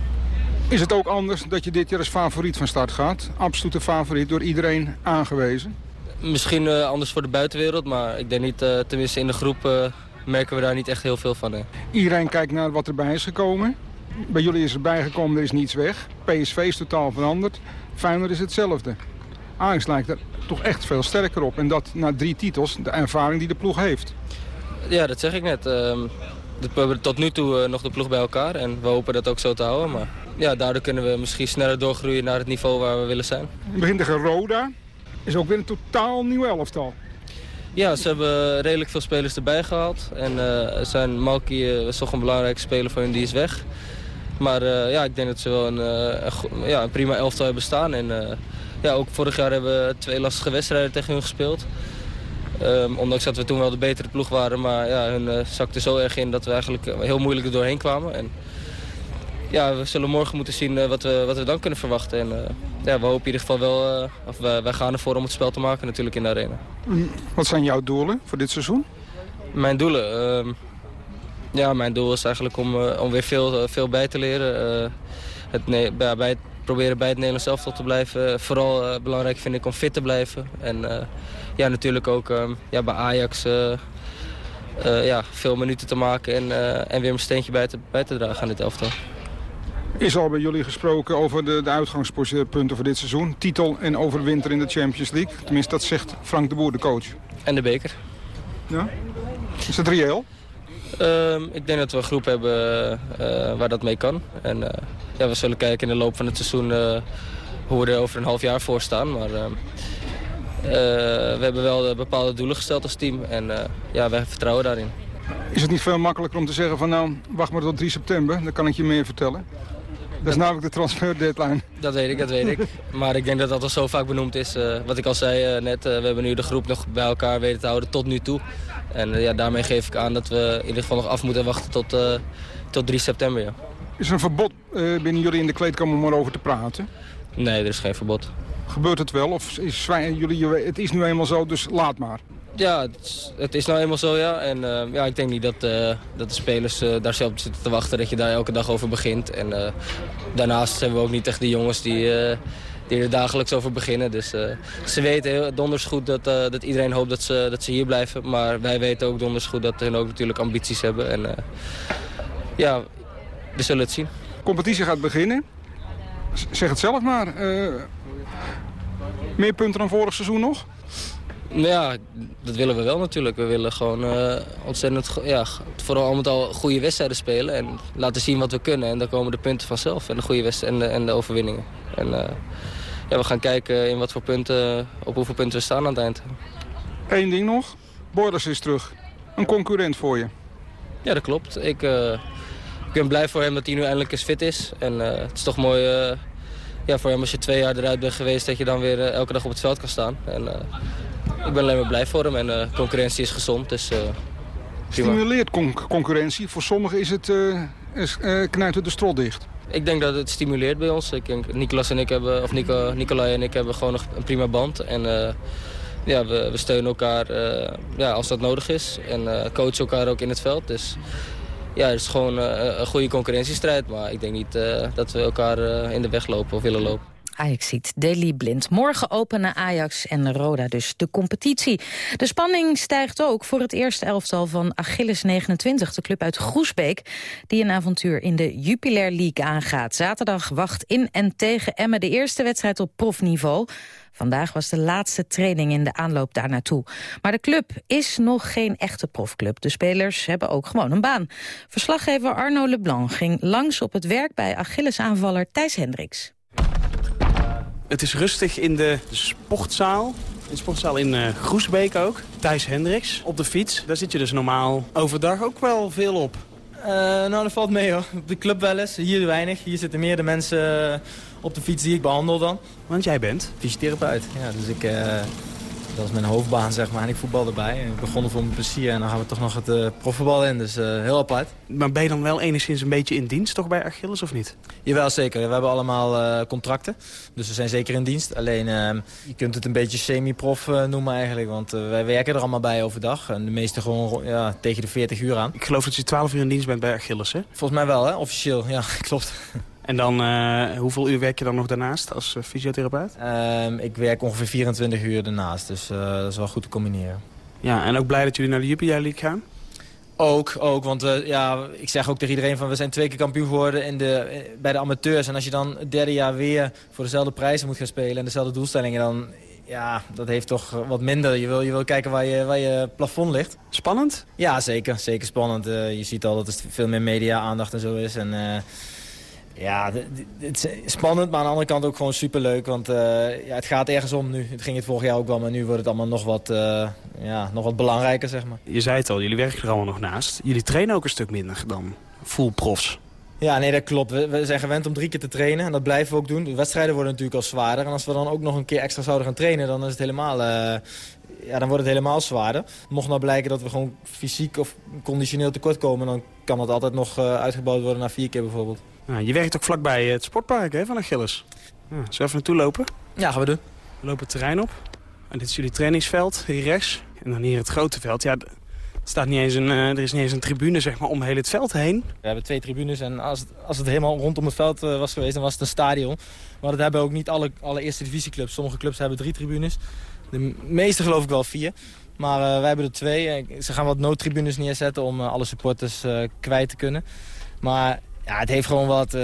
Is het ook anders dat je dit jaar als favoriet van start gaat? Absolute favoriet, door iedereen aangewezen? Misschien uh, anders voor de buitenwereld, maar ik denk niet, uh, tenminste in de groep uh, merken we daar niet echt heel veel van. Hè. Iedereen kijkt naar wat erbij is gekomen. Bij jullie is erbij gekomen, er is niets weg. PSV is totaal veranderd. Feyenoord is hetzelfde. Ajax lijkt er toch echt veel sterker op. En dat na drie titels, de ervaring die de ploeg heeft. Ja, dat zeg ik net. Ehm, we hebben tot nu toe nog de ploeg bij elkaar en we hopen dat ook zo te houden. Maar ja, daardoor kunnen we misschien sneller doorgroeien naar het niveau waar we willen zijn. In begin tegen Roda is ook weer een totaal nieuw elftal. Ja, ze hebben redelijk veel spelers erbij gehaald. En uh, zijn Malky uh, is toch een belangrijke speler voor hun, die is weg. Maar uh, ja, ik denk dat ze wel een, een, ja, een prima elftal hebben staan. En ja, ook vorig jaar hebben we twee lastige wedstrijden tegen hun gespeeld. Um, ondanks dat we toen wel de betere ploeg waren. Maar ja, hun zakte zo erg in dat we eigenlijk heel moeilijk er doorheen kwamen. En, ja, we zullen morgen moeten zien uh, wat, we, wat we dan kunnen verwachten. En uh, ja, we hopen in ieder geval wel, uh, of wij, wij gaan ervoor om het spel te maken natuurlijk in de arena. Wat zijn jouw doelen voor dit seizoen? Mijn doelen? Ehm, ja, mijn doel is eigenlijk om, om weer veel, veel bij te leren. het, nee, bij, bij het, proberen bij het Nederlands elftal te blijven. vooral belangrijk vind ik om fit te blijven. En ja, natuurlijk ook ehm, ja, bij Ajax... ja, veel minuten te maken en, en weer een steentje bij te, bij te dragen aan dit elftal. Is al bij jullie gesproken over de, de uitgangspunten voor dit seizoen. Titel en overwinter in de Champions League. Tenminste, dat zegt Frank de Boer, de coach. En de beker. Ja? Is dat reëel? Uh, ik denk dat we een groep hebben uh, waar dat mee kan. En uh, ja, we zullen kijken in de loop van het seizoen uh, hoe we er over een half jaar voor staan. Maar we hebben wel bepaalde doelen gesteld als team. En ja, wij vertrouwen daarin. Is het niet veel makkelijker om te zeggen van nou, wacht maar tot 3 september. Dan kan ik je meer vertellen. Dat is namelijk de transfer deadline. Dat weet ik, dat weet ik. Maar ik denk dat dat al zo vaak benoemd is. Uh, wat ik al zei uh, net, uh, we hebben nu de groep nog bij elkaar weten te houden tot nu toe. En ja, daarmee geef ik aan dat we in ieder geval nog af moeten wachten tot, tot 3 september. Ja. Is er een verbod binnen jullie in de kleedkamer om erover te praten? Nee, er is geen verbod. Gebeurt het wel? Of is jullie, het is nu eenmaal zo, dus laat maar? Ja, het is, nou eenmaal zo, ja. En uh, ja, ik denk niet dat, uh, dat de spelers uh, daar zelf zitten te wachten... dat je daar elke dag over begint. En daarnaast zijn we ook niet echt de jongens die, die er dagelijks over beginnen. Dus ze weten heel, donders goed dat, dat iedereen hoopt dat ze, dat ze hier blijven. Maar wij weten ook donders goed dat hun ook natuurlijk ambities hebben. En ja, we zullen het zien. De competitie gaat beginnen. Zeg het zelf maar. meer punten dan vorig seizoen nog? Nou ja, dat willen we wel natuurlijk. We willen gewoon uh, ontzettend, ja, vooral allemaal al goede wedstrijden spelen. En laten zien wat we kunnen. En dan komen de punten vanzelf. En de goede wedstrijden en de, en de overwinningen. En uh, ja, we gaan kijken in wat voor punten, op hoeveel punten we staan aan het eind. Eén ding nog. Borders is terug. Een concurrent voor je. Ja, dat klopt. Ik, uh, ik ben blij voor hem dat hij nu eindelijk eens fit is. En het is toch mooi ja, voor hem als je twee jaar eruit bent geweest... dat je dan weer elke dag op het veld kan staan. En, ik ben alleen maar blij voor hem en de concurrentie is gezond. Dus, uh, Stimuleert con concurrentie. Voor sommigen is het uh, uh, knijpt de strot dicht? Ik denk dat het stimuleert bij ons. Ik denk, Nicolas en ik hebben, of Nico, Nicolai en ik hebben gewoon een prima band. En ja, we, we, steunen elkaar ja, als dat nodig is. En coachen elkaar ook in het veld. Dus ja, het is gewoon een goede concurrentiestrijd. Maar ik denk niet dat we elkaar in de weg lopen of willen lopen. Ajax ziet Deli Blind. Morgen openen Ajax en Roda dus de competitie. De spanning stijgt ook voor het eerste elftal van Achilles 29, de club uit Groesbeek, die een avontuur in de Jupiler League aangaat. Zaterdag wacht in en tegen Emmen de eerste wedstrijd op profniveau. Vandaag was de laatste training in de aanloop daar naartoe. Maar de club is nog geen echte profclub. De spelers hebben ook gewoon een baan. Verslaggever Arno Leblanc ging langs op het werk bij Achilles-aanvaller Thijs Hendricks. Het is rustig in de sportzaal. In de sportzaal in uh, Groesbeek ook. Thijs Hendricks op de fiets. Daar zit je dus normaal overdag ook wel veel op. Uh, nou, dat valt mee hoor. Op de club wel eens. Hier weinig. Hier zitten meer de mensen eh, op de fiets die ik behandel dan. Want jij bent? Fysiotherapeut. Ja, dus ik dat is mijn hoofdbaan, zeg maar. En ik voetbal erbij. Ik begon voor mijn plezier en dan gaan we toch nog het uh, profvoetbal in. Dus uh, heel apart. Maar ben je dan wel enigszins een beetje in dienst toch bij Achilles of niet? Jawel, zeker. We hebben allemaal uh, contracten. Dus we zijn zeker in dienst. Alleen, ehm, je kunt het een beetje semi-prof noemen eigenlijk. Want wij werken er allemaal bij overdag. En de meeste gewoon ja, tegen de 40 uur aan. Ik geloof dat je 12 uur in dienst bent bij Achilles, hè? Volgens mij wel, hè? Officieel. Ja, <laughs> klopt. En dan, uh, hoeveel uur werk je dan nog daarnaast als uh, fysiotherapeut? Um, ik werk ongeveer 24 uur daarnaast, dus uh, dat is wel goed te combineren. Ja, en ook blij dat jullie naar de Jupiler League gaan? Ook, ook want ja, ik zeg ook tegen iedereen van we zijn twee keer kampioen geworden in de, bij de amateurs. En als je dan het derde jaar weer voor dezelfde prijzen moet gaan spelen en dezelfde doelstellingen, dan ja, dat heeft toch wat minder. Je wil, je wil kijken waar je, waar je plafond ligt. Spannend? Ja, zeker. Zeker spannend. je ziet al dat er veel meer media-aandacht en zo is. En ja, het is spannend, maar aan de andere kant ook gewoon superleuk. Want uh, ja, het gaat ergens om nu. Het ging het vorig jaar ook wel, maar nu wordt het allemaal nog wat, uh, ja, nog wat belangrijker, zeg maar. Je zei het al, jullie werken er allemaal nog naast. Jullie trainen ook een stuk minder dan full profs. Ja, nee, dat klopt. We, we, zijn gewend om drie keer te trainen en dat blijven we ook doen. De wedstrijden worden natuurlijk al zwaarder. En als we dan ook nog een keer extra zouden gaan trainen, dan is het helemaal... Uh, ja, dan wordt het helemaal zwaarder. Mocht nou blijken dat we gewoon fysiek of conditioneel tekort komen... dan kan dat altijd nog uitgebouwd worden naar vier keer bijvoorbeeld. Nou, je werkt ook vlakbij het sportpark hè, van Achilles. Ja, zullen we even naartoe lopen? Ja, gaan we doen. We lopen het terrein op. En dit is jullie trainingsveld, hier rechts. En dan hier het grote veld. Ja, er, staat niet eens een, er is niet eens een tribune zeg maar, om heel het veld heen. We hebben twee tribunes en als het, als het helemaal rondom het veld eh, was geweest, dan was het een stadion. Maar dat hebben ook niet alle, alle eerste divisieclubs. Sommige clubs hebben drie tribunes. De meeste geloof ik wel vier. Maar uh, wij hebben er twee. Ze gaan wat noodtribunes neerzetten om uh, alle supporters kwijt te kunnen. Maar ja, het heeft gewoon wat. Uh,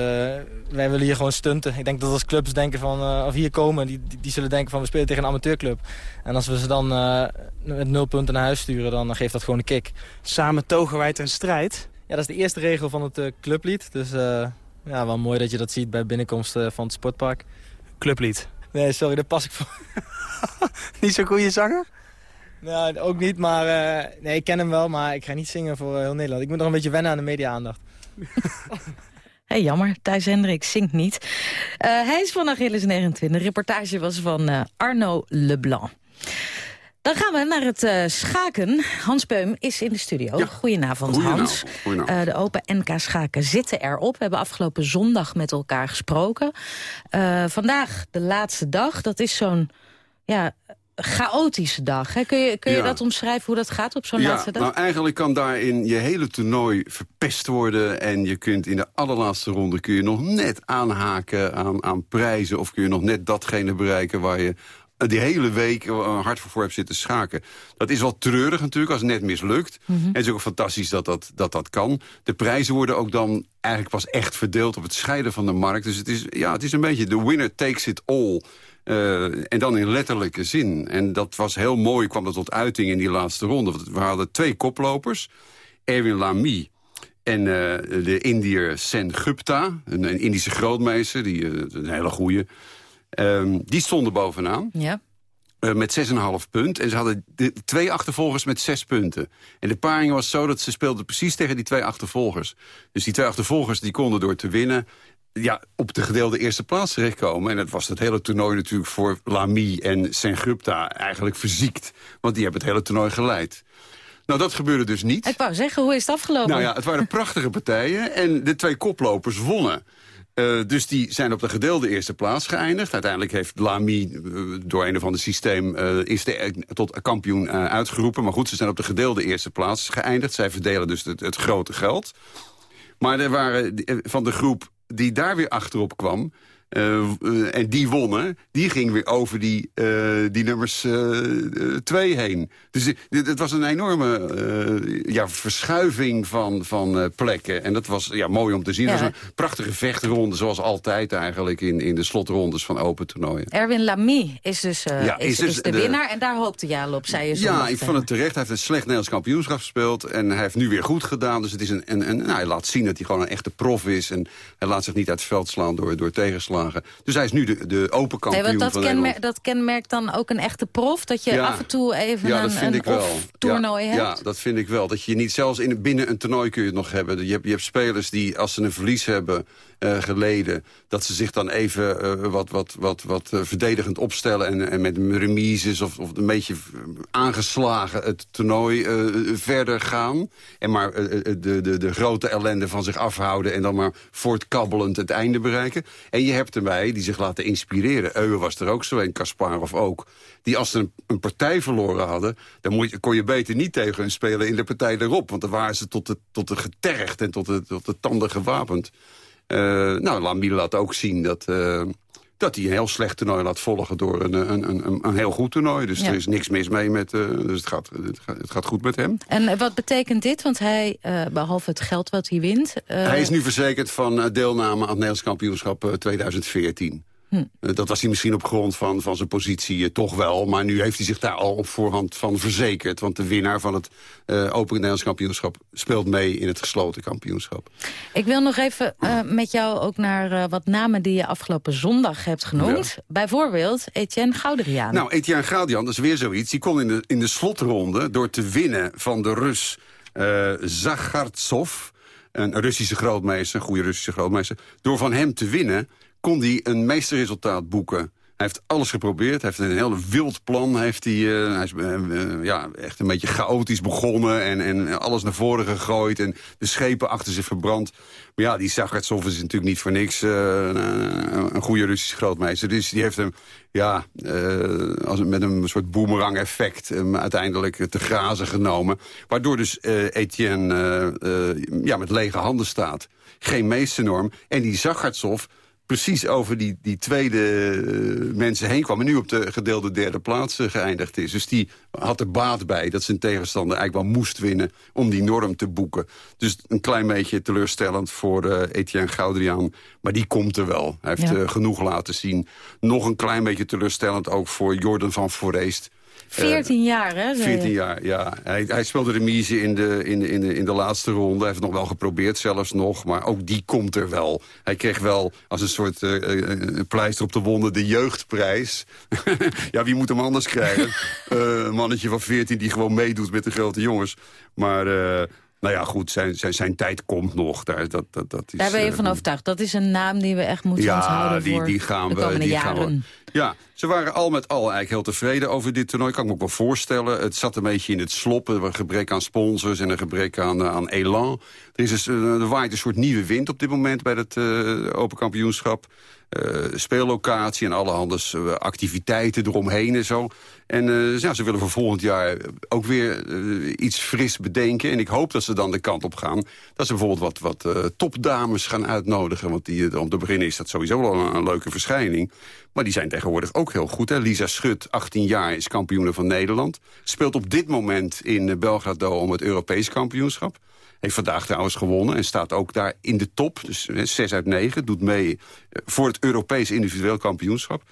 wij willen hier gewoon stunten. Ik denk dat als clubs denken van, uh, of hier komen, die, die, die, zullen denken van we spelen tegen een amateurclub. En als we ze dan uh, met nul punten naar huis sturen, dan geeft dat gewoon een kick. Samen togen wij ten strijd. Ja, dat is de eerste regel van het clublied. Dus ja, wel mooi dat je dat ziet bij binnenkomst van het sportpark. Clublied? Nee, sorry, daar pas ik voor. <laughs> niet zo'n goede zanger? Nou, ook niet, maar nee, ik ken hem wel, maar ik ga niet zingen voor heel Nederland. Ik moet nog een beetje wennen aan de media-aandacht. <laughs> Hey, jammer, Thijs Hendrik zingt niet. Uh, hij is van Achilles 29. De reportage was van uh, Arno Leblanc. Dan gaan we naar het uh, schaken. Hans Beum is in de studio. Ja. Goedenavond, Hans. Goedenavond. de Open NK Schaken zitten erop. We hebben afgelopen zondag met elkaar gesproken. vandaag de laatste dag. Dat is zo'n ja, chaotische dag. Hè? Kun je, kun je dat omschrijven hoe dat gaat op zo'n ja, laatste dag? Nou, eigenlijk kan daarin je hele toernooi verpest worden. En je kunt in de allerlaatste ronde kun je nog net aanhaken aan, aan prijzen. Of kun je nog net datgene bereiken waar je die hele week hard voor hebt zitten schaken. Dat is wel treurig natuurlijk als het net mislukt. Mhm. En het is ook fantastisch dat dat, dat dat kan. De prijzen worden ook dan eigenlijk pas echt verdeeld op het scheiden van de markt. Dus het is, ja, het is een beetje de winner takes it all. Uh, en dan in letterlijke zin. En dat was heel mooi, kwam dat tot uiting in die laatste ronde. Want we hadden twee koplopers. Erwin Lamy en uh, de Indiër Sen Gupta. Een, een, Indische grootmeester, die, uh, een hele goeie. Um, die stonden bovenaan. Ja. met 6,5 punt. En ze hadden de, twee achtervolgers met 6 punten. En de paring was zo dat ze speelden precies tegen die twee achtervolgers. Dus die twee achtervolgers die konden door te winnen ja, op de gedeelde eerste plaats terechtkomen. En dat was het hele toernooi natuurlijk voor Lamy en Sengupta eigenlijk verziekt. Want die hebben het hele toernooi geleid. Nou, dat gebeurde dus niet. Ik wou zeggen, hoe is het afgelopen? Nou ja, het waren prachtige partijen en de twee koplopers wonnen. Uh, dus die zijn op de gedeelde eerste plaats geëindigd. Uiteindelijk heeft Lamy uh, door een of ander systeem uh, is de, tot kampioen uitgeroepen. Maar goed, ze zijn op de gedeelde eerste plaats geëindigd. Zij verdelen dus het, het grote geld. Maar er waren van de groep die daar weer achterop kwam... Uh, uh, en die wonnen, die ging weer over die, uh, die nummers twee heen. Dus het was een enorme ja, verschuiving van, van plekken. En dat was ja, mooi om te zien. Ja. Het was een prachtige vechtronde, zoals altijd eigenlijk... in, in de slotrondes van open toernooien. Erwin Lamy is dus, ja, is, is, dus is de, de, winnaar en daar hoopte Jal op, zei je zo. Ja, ik vond het terecht. Hij heeft een slecht Nederlands kampioenschap gespeeld... en hij heeft nu weer goed gedaan. Dus het is een, een, een nou, hij laat zien dat hij gewoon een echte prof is... en hij laat zich niet uit het veld slaan door, door Dus hij is nu de, de open kampioen nee, dat van kenmer, Dat kenmerkt dan ook een echte prof? Dat je ja. af en toe even ja, een, een toernooi ja, hebt? Ja, dat vind ik wel. Dat je niet zelfs in, binnen een toernooi kun je het nog hebben. Je hebt, je hebt spelers die als ze een verlies hebben uh, geleden... dat ze zich dan even uh, wat, wat, wat, wat uh, verdedigend opstellen... en, en met remises of, of een beetje aangeslagen het toernooi verder gaan. En maar de, de, de grote ellende van zich afhouden... en dan maar voortkabbelend het einde bereiken. En je hebt erbij die zich laten inspireren. Euwe was er ook zo en Kasparov ook. Die als ze een, een partij verloren hadden... dan moet je, kon je beter niet tegen hun spelen in de partij erop. Want dan waren ze tot de, tot de getergd en tot de, tot de tanden gewapend. Uh, nou, Lamy laat ook zien dat, uh, dat hij een heel slecht toernooi laat volgen door een, een, een, een heel goed toernooi. Dus ja. er is niks mis mee met, uh, dus het gaat, het, gaat, het gaat goed met hem. En wat betekent dit? Want hij, behalve het geld wat hij wint... Hij is nu verzekerd van deelname aan het Nederlands kampioenschap 2014. Hm. Dat was hij misschien op grond van, van zijn positie toch wel. Maar nu heeft hij zich daar al op voorhand van verzekerd. Want de winnaar van het uh, Open Nederlands kampioenschap... speelt mee in het gesloten kampioenschap. Ik wil nog even uh, met jou ook naar uh, wat namen die je afgelopen zondag hebt genoemd. Ja. Bijvoorbeeld Etienne Gouderian. Nou, Etienne Gouderian, dat is weer zoiets. Die kon in de, in de slotronde door te winnen van de Rus Zagartsov... een Russische grootmeester, een goede Russische grootmeester... door van hem te winnen kon hij een meesterresultaat boeken. Hij heeft alles geprobeerd. Hij heeft een heel wild plan. Heeft hij, uh, hij is uh, uh, ja, echt een beetje chaotisch begonnen. En, en alles naar voren gegooid. En de schepen achter zich verbrand. Maar ja, die Zagartsov is natuurlijk niet voor niks een, een, goede Russische grootmeester. Dus die heeft hem ja, als, met een soort boemerang effect uiteindelijk te grazen genomen. Waardoor dus Etienne ja, met lege handen staat. Geen meesternorm. En die Zagartsov precies over die, die tweede uh, mensen heen kwam... en nu op de gedeelde derde plaats uh, geëindigd is. Dus die had er baat bij dat zijn tegenstander eigenlijk wel moest winnen... om die norm te boeken. Dus een klein beetje teleurstellend voor uh, Etienne Goudriaan. Maar die komt er wel. Hij heeft ja. genoeg laten zien. Nog een klein beetje teleurstellend ook voor Jordan van Foreest... 14 uh, jaar, hè? 14 jaar, ja. Hij, hij speelde remise in de, in, de, in, de, in de laatste ronde. Hij heeft het nog wel geprobeerd zelfs nog. Maar ook die komt er wel. Hij kreeg wel als een soort uh, uh, pleister op de wonden de jeugdprijs. <laughs> ja, wie moet hem anders krijgen? <laughs> een mannetje van 14 die gewoon meedoet met de grote jongens. Maar... Nou ja, goed, zijn, zijn, zijn tijd komt nog. Daar, dat, dat, dat is, Daar ben je van overtuigd. Dat is een naam die we echt moeten ja, onthouden die, voor die gaan de we, komende die jaren. Gaan we, ja, ze waren al met al eigenlijk heel tevreden over dit toernooi. Kan ik me ook wel voorstellen. Het zat een beetje in het slop. Was een gebrek aan sponsors en een gebrek aan, aan elan. Er, is dus, er waait een soort nieuwe wind op dit moment bij het uh, Open Kampioenschap. Uh, speellocatie en allerhande uh, activiteiten eromheen en zo. En uh, ja, ze willen voor volgend jaar ook weer iets fris bedenken. En ik hoop dat ze dan de kant op gaan. Dat ze bijvoorbeeld wat, wat topdames gaan uitnodigen. Want die, om te beginnen is dat sowieso wel een, een leuke verschijning. Maar die zijn tegenwoordig ook heel goed. Hè? Lisa Schut, 18 jaar, is kampioene van Nederland. Speelt op dit moment in Belgrado om het Europees kampioenschap. Heeft vandaag trouwens gewonnen en staat ook daar in de top. Dus 6 uit 9, doet mee voor het Europees individueel kampioenschap.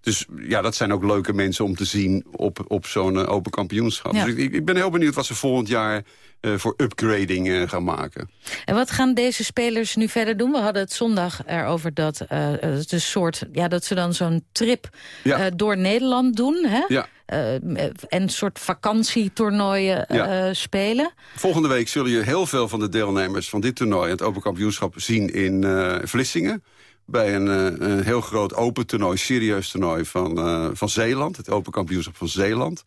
Dus ja, dat zijn ook leuke mensen om te zien op, op zo'n uh, open kampioenschap. Ja. Dus ik, ik, ben heel benieuwd wat ze volgend jaar uh, voor upgrading uh, gaan maken. En wat gaan deze spelers nu verder doen? We hadden het zondag erover dat, het een soort, ja, dat ze dan zo'n trip ja. door Nederland doen. Hè? Ja. En een soort vakantietoernooien ja. spelen. Volgende week zullen je heel veel van de deelnemers van dit toernooi... het Open Kampioenschap zien in Vlissingen bij een, een, heel groot open toernooi, serieus toernooi van, uh, van Zeeland. Het Open Kampioenschap van Zeeland.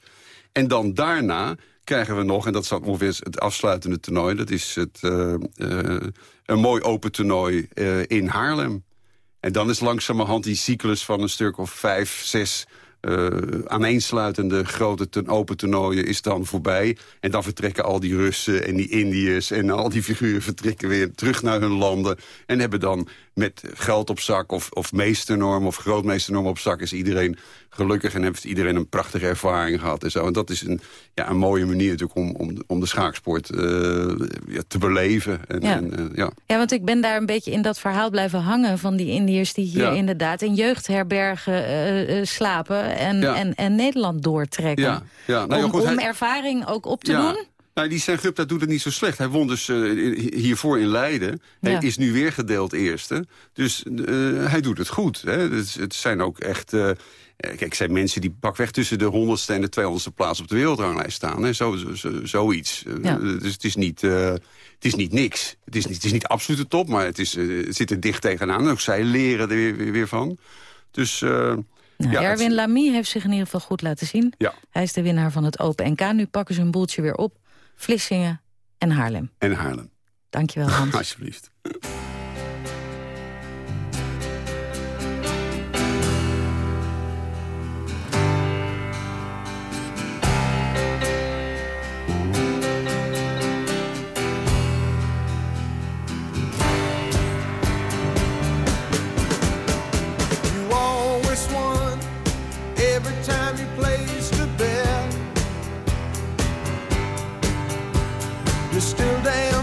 En dan daarna krijgen we nog, en dat is ongeveer het afsluitende toernooi... dat is het, eh, eh, een mooi open toernooi eh, in Haarlem. En dan is langzamerhand die cyclus van een stuk of vijf, zes uh, aaneensluitende grote open toernooien is dan voorbij. En dan vertrekken al die Russen en die Indiërs en al die figuren vertrekken weer terug naar hun landen. En hebben dan met geld op zak of, of meesternorm of grootmeesternorm op zak... is iedereen gelukkig en heeft iedereen een prachtige ervaring gehad. En, zo. en dat is een, ja, een mooie manier natuurlijk om, om, om de schaaksport uh, ja, te beleven. En, Ja. En, uh, ja. Ja, want ik ben daar een beetje in dat verhaal blijven hangen... van die Indiërs die hier Ja. inderdaad in jeugdherbergen eh, eh, slapen... En, Ja. en, en Nederland doortrekken. Ja, ja. Nou om goed, om hij- ervaring ook op te doen? Nou, die Sven Gupta doet het niet zo slecht. Hij won dus eh, hiervoor in Leiden. Hij Ja. is nu weer gedeeld eerste. Dus eh, hij doet het goed. Hè. Het, het zijn ook echt... eh, kijk, het zijn mensen die pakweg tussen de honderdste en de 200ste plaats op de wereldranglijst staan. Hè. Zo, zo, zo- zoiets. Ja. Dus het is niet... het is niet niks. Het is niet, het is niet absolute top, maar het, is, het zit er dicht tegenaan. En ook zij leren er weer, weer, weer van. Dus... Nou, ja, het- Erwin Lamy heeft zich in ieder geval goed laten zien. Ja. Hij is de winnaar van het Open NK. Nu pakken ze een boeltje weer op. Vlissingen en Haarlem. En Haarlem. Dankjewel, Hans. <laughs> Alsjeblieft. You're still damn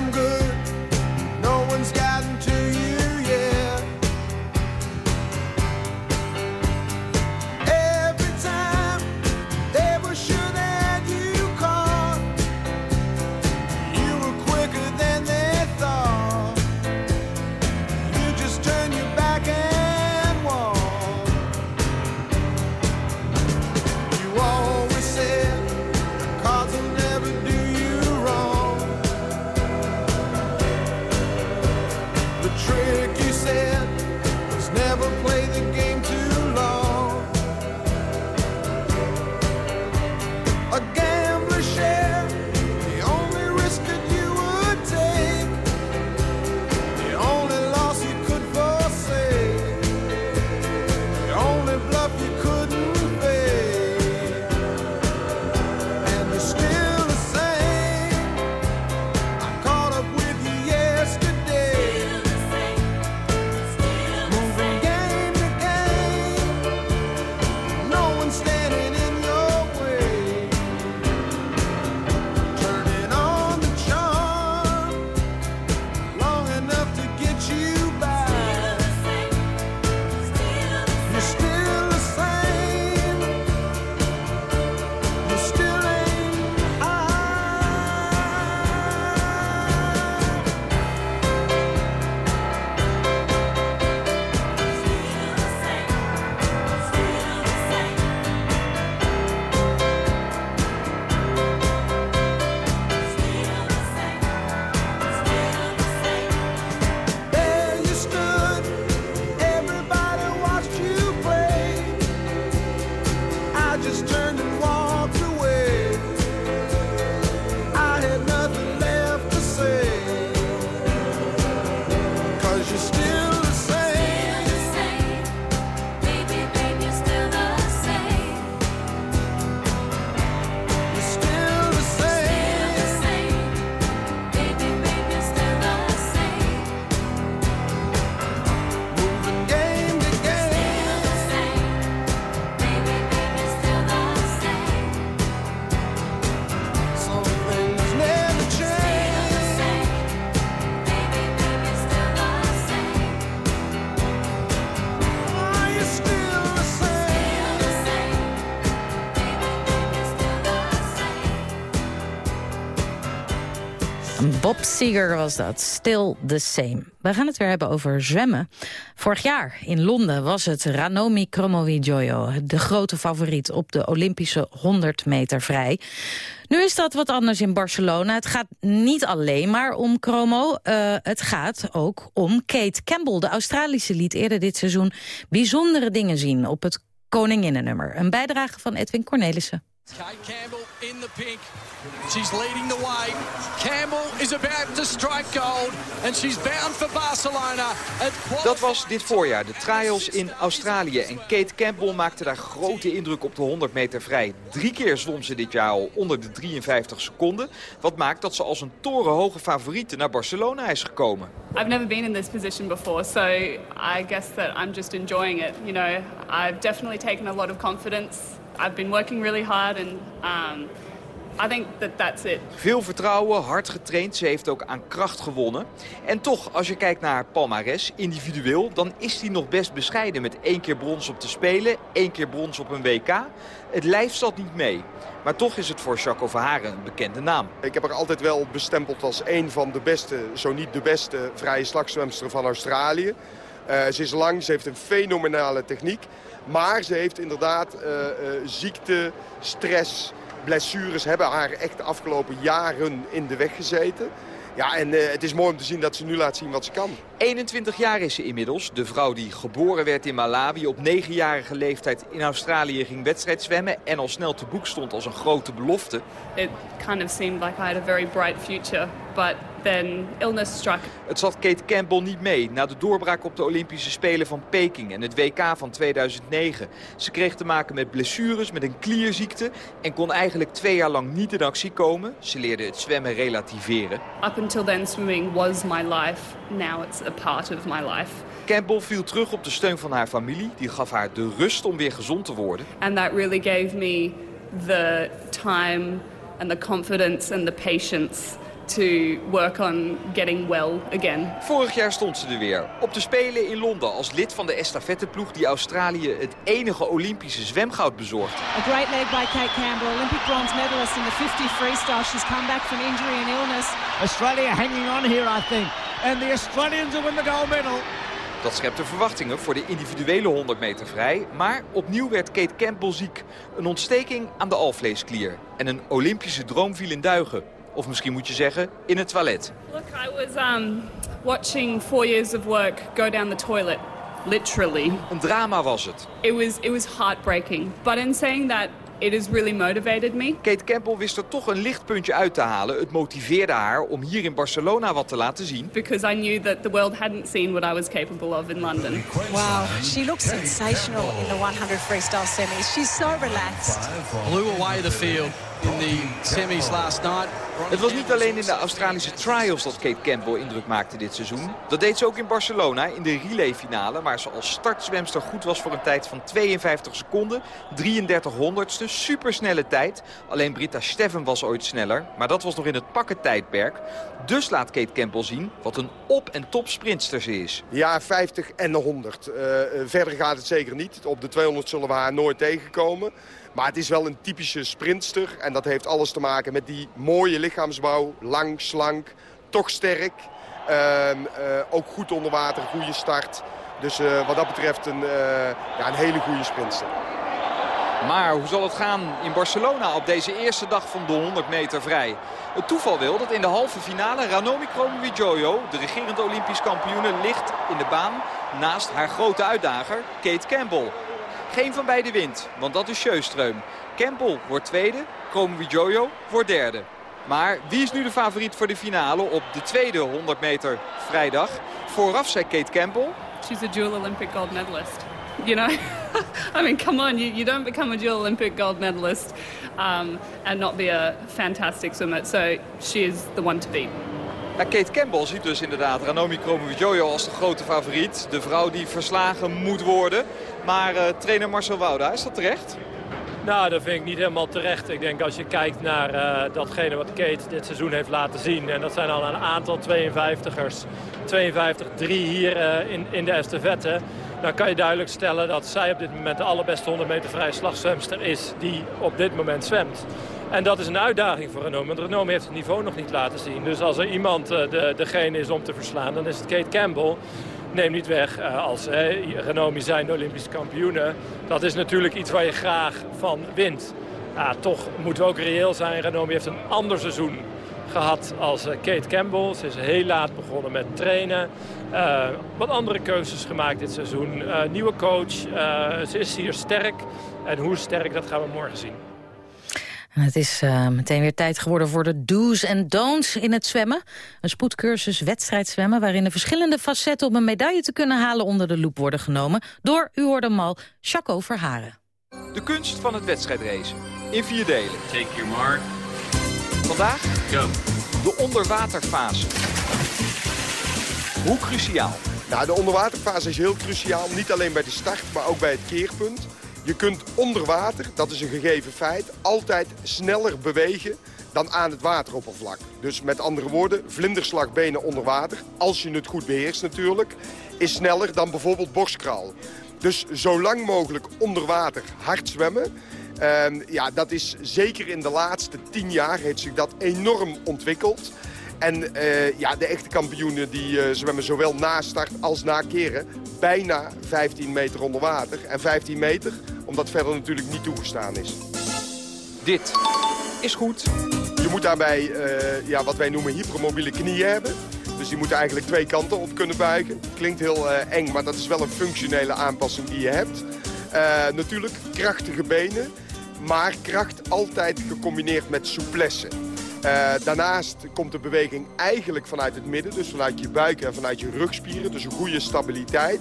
Bob Seger was dat, still the same. We gaan het weer hebben over zwemmen. Vorig jaar in Londen was het Ranomi Kromowidjojo... de grote favoriet op de Olympische 100 meter vrij. Nu is dat wat anders in Barcelona. Het gaat niet alleen maar om Kromo. eh, het gaat ook om Kate Campbell. De Australische liet eerder dit seizoen bijzondere dingen zien... op het Koninginnennummer. Een bijdrage van Edwin Cornelissen. Kate Campbell in the pink. She's leading the way. Campbell is about to strike gold. And she's bound for Barcelona. At Dat was dit voorjaar, de trials in Australië. En Kate Campbell maakte daar grote indruk op de 100 meter vrij. Drie keer zwom ze dit jaar al onder de 53 seconden. Wat maakt dat ze als een torenhoge favoriete naar Barcelona is gekomen. I've never been in this position before, so I guess that I'm just enjoying it. You know, I've definitely taken a lot of confidence. I've been working really hard and um, I think that that's it. Veel vertrouwen, hard getraind. Ze heeft ook aan kracht gewonnen. En toch, als je kijkt naar haar palmares, individueel... dan is die nog best bescheiden met één keer brons op te spelen... één keer brons op een WK. Het lijf zat niet mee. Maar toch is het voor Jaco Verharen een bekende naam. Ik heb haar altijd wel bestempeld als een van de beste, zo niet de beste, vrije slagzwemster van Australië. Uh, ze is lang, ze heeft een fenomenale techniek. Maar ze heeft inderdaad uh, uh, ziekte, stress, blessures hebben haar echt de afgelopen jaren in de weg gezeten. Ja, en uh, het is mooi om te zien dat ze nu laat zien wat ze kan. 21 jaar is ze inmiddels. De vrouw die geboren werd in Malawi, op 9-jarige leeftijd in Australië ging wedstrijd zwemmen... en al snel te boek stond als een grote belofte. It kind of seemed like I had a very bright future, but then illness struck. Het zat Kate Campbell niet mee na de doorbraak op de Olympische Spelen van Peking en het WK van 2009. Ze kreeg te maken met blessures, met een klierziekte en kon eigenlijk twee jaar lang niet in actie komen. Ze leerde het zwemmen relativeren. Up until then swimming was my life. Now it's a part of my life. Campbell viel terug op de steun van haar familie. Die gaf haar de rust om weer gezond te worden. And that really gave me the time and the confidence and the patience to work on getting well again. Vorig jaar stond ze er weer. Op de Spelen in Londen als lid van de estafetteploeg die Australië het enige Olympische zwemgoud bezorgt. A great leg by Kate Campbell, Olympic bronze medalist in the 50 freestyle. She's come back from injury and illness. Australia hanging on here, I think. And the Australians will win the gold medal. Dat schepte verwachtingen voor de individuele 100 meter vrij. Maar opnieuw werd Kate Campbell ziek. Een ontsteking aan de alvleesklier. En een Olympische droom viel in duigen. Of misschien moet je zeggen, in het toilet. Look, I was um, watching four years of work go down the toilet. Literally. Een drama was het. It was, it was heartbreaking. But in saying that, it has really motivated me. Kate Campbell wist er toch een lichtpuntje uit te halen. Het motiveerde haar om hier in Barcelona wat te laten zien. Because I knew that the world hadn't seen what I was capable of in London. Wow, she looks sensational in the 100 freestyle semis. She's so relaxed. Blew away the field in the semis last night. Het was niet alleen in de Australische trials dat Kate Campbell indruk maakte dit seizoen. Dat deed ze ook in Barcelona in de relayfinale... waar ze als startzwemster goed was voor een tijd van 52 seconden. 33 honderdste, supersnelle tijd. Alleen Britta Steffen was ooit sneller, maar dat was nog in het pakken tijdperk. Dus laat Kate Campbell zien wat een op- en top sprintster ze is. Ja, 50 en de 100. Uh, verder gaat het zeker niet. Op de 200 zullen we haar nooit tegenkomen. Maar het is wel een typische sprintster. En dat heeft alles te maken met die mooie lichaamsbouw. Lang, slank, toch sterk. Uh, uh, ook goed onder water, goede start. Dus uh, wat dat betreft een, ja, een hele goede sprintster. Maar hoe zal het gaan in Barcelona op deze eerste dag van de 100 meter vrij? Het toeval wil dat in de halve finale Ranomi Kromowidjojo, de regerend Olympisch kampioene, ligt in de baan naast haar grote uitdager Kate Campbell. Geen van beiden wint, want dat is Sjöström. Campbell wordt tweede, Kromowidjojo wordt derde. Maar wie is nu de favoriet voor de finale op de tweede 100 meter vrijdag? Vooraf zei Kate Campbell... She's a dual Olympic gold medalist. You know, <laughs> I mean, come on, you, you don't become a dual Olympic gold medalist um, and not be a fantastic swimmer. So she is the one to beat. Ja, Kate Campbell ziet dus inderdaad Ranomi Kromowidjojo als de grote favoriet. De vrouw die verslagen moet worden. Maar uh, trainer Marcel Wouda, is dat terecht? Nou, dat vind ik niet helemaal terecht. Ik denk als je kijkt naar uh, datgene wat Kate dit seizoen heeft laten zien. En dat zijn al een aantal 52ers. 52-3 hier uh, in, in de estafette. Dan kan je duidelijk stellen dat zij op dit moment de allerbeste 100 meter vrije slagzwemster is die op dit moment zwemt. En dat is een uitdaging voor Renomi, want Renomi heeft het niveau nog niet laten zien. Dus als er iemand uh, de, degene is om te verslaan, dan is het Kate Campbell. Neem niet weg, uh, als Renomi zijn de Olympische kampioenen. Dat is natuurlijk iets waar je graag van wint. Ja, toch moeten we ook reëel zijn. Renomi heeft een ander seizoen gehad als Kate Campbell. Ze is heel laat begonnen met trainen. Uh, wat andere keuzes gemaakt dit seizoen. Nieuwe coach. Ze is hier sterk. En hoe sterk, dat gaan we morgen zien. En het is uh, meteen weer tijd geworden voor de do's en don'ts in het zwemmen. Een spoedcursus wedstrijdzwemmen waarin de verschillende facetten om een medaille te kunnen halen onder de loep worden genomen door, u hoorde hem al, Chaco Verharen. De kunst van het wedstrijdracen. In vier delen. Take your mark. Vandaag Go. de onderwaterfase. Hoe cruciaal? Nou, de onderwaterfase is heel cruciaal. Niet alleen bij de start, maar ook bij het keerpunt. Je kunt onder water, dat is een gegeven feit, altijd sneller bewegen dan aan het wateroppervlak. Dus met andere woorden, vlinderslagbenen onder water, als je het goed beheerst natuurlijk, is sneller dan bijvoorbeeld borstkraal. Dus zo lang mogelijk onder water hard zwemmen. Ehm, ja, dat is zeker in de laatste tien jaar heeft zich dat enorm ontwikkeld. En uh, ja, de echte kampioenen die uh, zwemmen zowel na start als na keren bijna 15 meter onder water. En 15 meter, omdat verder natuurlijk niet toegestaan is. Dit is goed. Je moet daarbij uh, ja, wat wij noemen hypermobiele knieën hebben. Dus die moeten eigenlijk twee kanten op kunnen buigen. Klinkt heel eng, maar dat is wel een functionele aanpassing die je hebt. natuurlijk krachtige benen, maar kracht altijd gecombineerd met souplesse. Uh, daarnaast komt de beweging eigenlijk vanuit het midden. Dus vanuit je buik en vanuit je rugspieren. Dus een goede stabiliteit.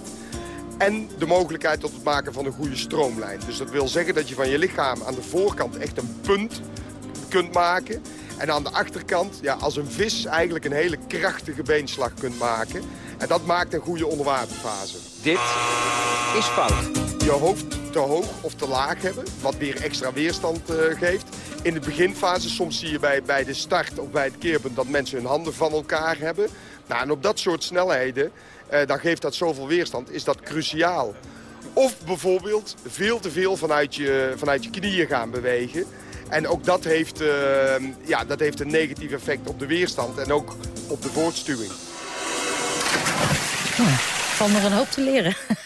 En de mogelijkheid tot het maken van een goede stroomlijn. Dus dat wil zeggen dat je van je lichaam aan de voorkant echt een punt kunt maken. En aan de achterkant, ja, als een vis, eigenlijk een hele krachtige beenslag kunt maken. En dat maakt een goede onderwaterfase. Dit is fout. Je hoofd te hoog of te laag hebben, wat weer extra weerstand uh, geeft. In de beginfase, soms zie je bij, bij de start of bij het keerpunt dat mensen hun handen van elkaar hebben. Nou, en op dat soort snelheden, uh, dan geeft dat zoveel weerstand, is dat cruciaal. Of bijvoorbeeld veel te veel vanuit je, vanuit je knieën gaan bewegen. En ook dat heeft, uh, ja, dat heeft een negatief effect op de weerstand en ook op de voortstuwing. Oh, valt nog een hoop te leren. <laughs>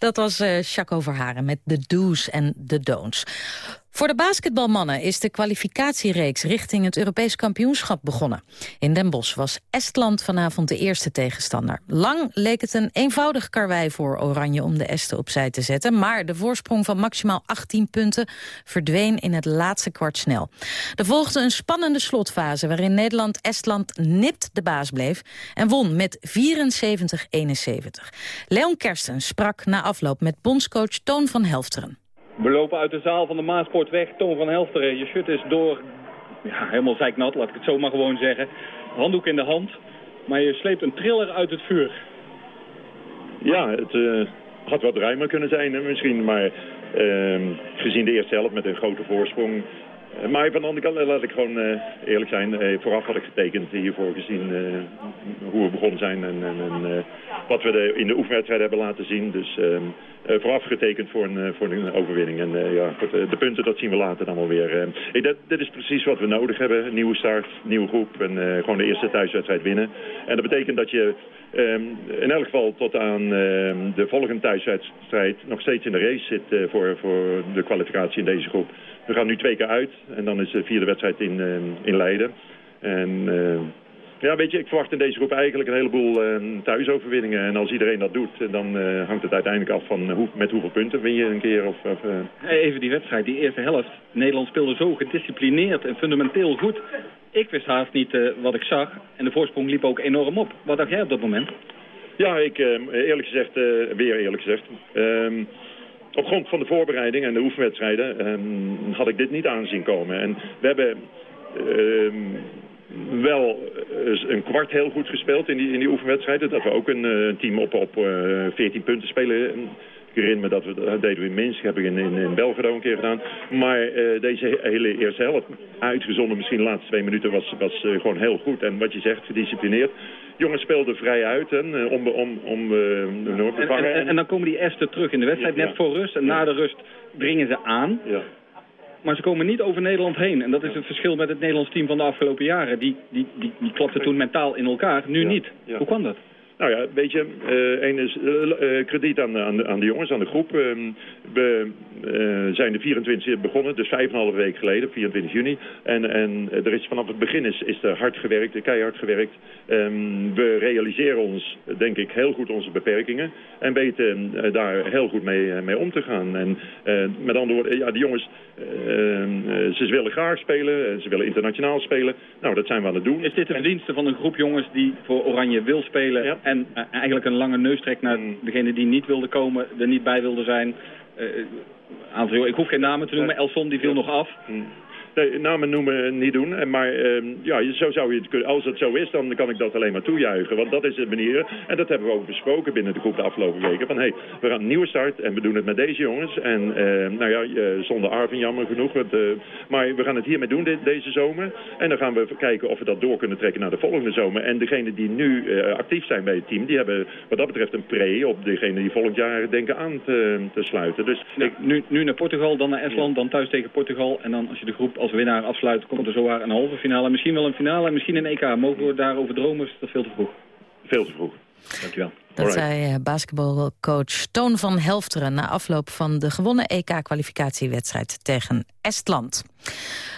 Dat was uh, Verharen met de do's en de don'ts. Voor de basketbalmannen is de kwalificatiereeks richting het Europees kampioenschap begonnen. In Den Bosch was Estland vanavond de eerste tegenstander. Lang leek het een eenvoudig karwei voor Oranje om de Esten opzij te zetten. Maar de voorsprong van maximaal 18 punten verdween in het laatste kwart snel. Er volgde een spannende slotfase waarin Nederland Estland nipt de baas bleef. En won met 74-71. Leon Kersten sprak na afloop met bondscoach Toon van Helfteren. We lopen uit de zaal van de Maasport weg. Toon van Helfteren, je shirt is door... Ja, helemaal zeiknat, laat ik het zo maar gewoon zeggen. Handdoek in de hand. Maar je sleept een triller uit het vuur. Ja, het uh, had wat ruimer kunnen zijn hè, misschien. Maar uh, gezien de eerste helft met een grote voorsprong... Uh, maar van de andere kant, laat ik gewoon uh, eerlijk zijn. vooraf had ik getekend hiervoor gezien hoe we begonnen zijn. En, en, wat we in de oefenwedstrijd hebben laten zien. Dus ehm, uh, vooraf getekend voor een, uh, voor een overwinning. En uh, ja, de punten dat zien we later dan wel weer. Hey, dat, is precies wat we nodig hebben. Nieuwe start, nieuwe groep en gewoon de eerste thuiswedstrijd winnen. En dat betekent dat je um, in elk geval tot aan ehm, de volgende thuiswedstrijd nog steeds in de race zit voor, voor de kwalificatie in deze groep. We gaan nu twee keer uit en dan is de vierde wedstrijd in, in Leiden. En ja, weet je, ik verwacht in deze groep eigenlijk een heleboel uh, thuisoverwinningen. En als iedereen dat doet, dan uh, hangt het uiteindelijk af van hoe, met hoeveel punten win je een keer. Of, of uh... Even die wedstrijd, die eerste helft. Nederland speelde zo gedisciplineerd en fundamenteel goed. Ik wist haast niet wat ik zag. En de voorsprong liep ook enorm op. Wat dacht jij op dat moment? Ja, ik eerlijk gezegd, weer eerlijk gezegd... Um, op grond van de voorbereiding en de oefenwedstrijden um, had ik dit niet aanzien komen. En we hebben um, wel een kwart heel goed gespeeld in die, in die oefenwedstrijden. Dat we ook een, een team op, op uh, 14 punten spelen. Ik herinner me dat we dat deden we in Minsk, heb ik in, in, in Belgrado een keer gedaan. Maar uh, deze hele eerste helft, uitgezonden misschien de laatste twee minuten, was, was uh, gewoon heel goed. En wat je zegt, gedisciplineerd. Jongens speelden vrij uit hè, om, om, om uh, vangen. En, en, en, dan komen die Esten terug in de wedstrijd, ja, net voor rust. En ja. na de rust dringen ze aan. Maar ze komen niet over Nederland heen. En dat is het verschil met het Nederlands team van de afgelopen jaren. Die, die, die, die klapte toen mentaal in elkaar, nu ja, niet. Ja. Hoe kwam dat? Nou ja, weet je, uh, één is uh, krediet aan, aan, de, aan de jongens, aan de groep. Uh, we zijn de 24 begonnen, dus vijf en een half week geleden, 24 juni. En, en er is vanaf het begin is, is er hard gewerkt, keihard gewerkt. Um, we realiseren ons, denk ik, heel goed onze beperkingen. En weten daar heel goed mee, mee om te gaan. En met andere woorden, ja, de jongens, ehm, ze willen graag spelen, ze willen internationaal spelen. Nou, dat zijn we aan het doen. Is dit een dienste van een groep jongens die voor Oranje wil spelen... Ja. En uh, eigenlijk een lange neus trekt naar degene die niet wilde komen, er niet bij wilde zijn? Uh, aantal, ik hoef geen namen te noemen, Elson die viel nog af. Nee, namen noemen niet doen. Maar uh, ja, zo zou je het kunnen. Als het zo is, dan kan ik dat alleen maar toejuichen. Want dat is de manier. En dat hebben we ook besproken binnen de groep de afgelopen weken. Van hé, hey, we gaan een nieuwe start en we doen het met deze jongens. En uh, nou ja, uh, zonder Arvin jammer genoeg. Maar we gaan het hiermee doen dit, deze zomer. En dan gaan we kijken of we dat door kunnen trekken naar de volgende zomer. En degenen die nu actief zijn bij het team, die hebben wat dat betreft een pre op degenen die volgend jaar denken aan te, te sluiten. Dus ik, nu, nu naar Portugal, dan naar Estland, dan thuis tegen Portugal. En dan als je de groep als winnaar afsluit, komt er zowaar een halve finale. Misschien wel een finale, misschien een EK. Mogen we daarover dromen? Is dat veel te vroeg? Veel te vroeg. Dankjewel. Dat zei basketbalcoach Toon van Helfteren... na afloop van de gewonnen EK-kwalificatiewedstrijd tegen Estland.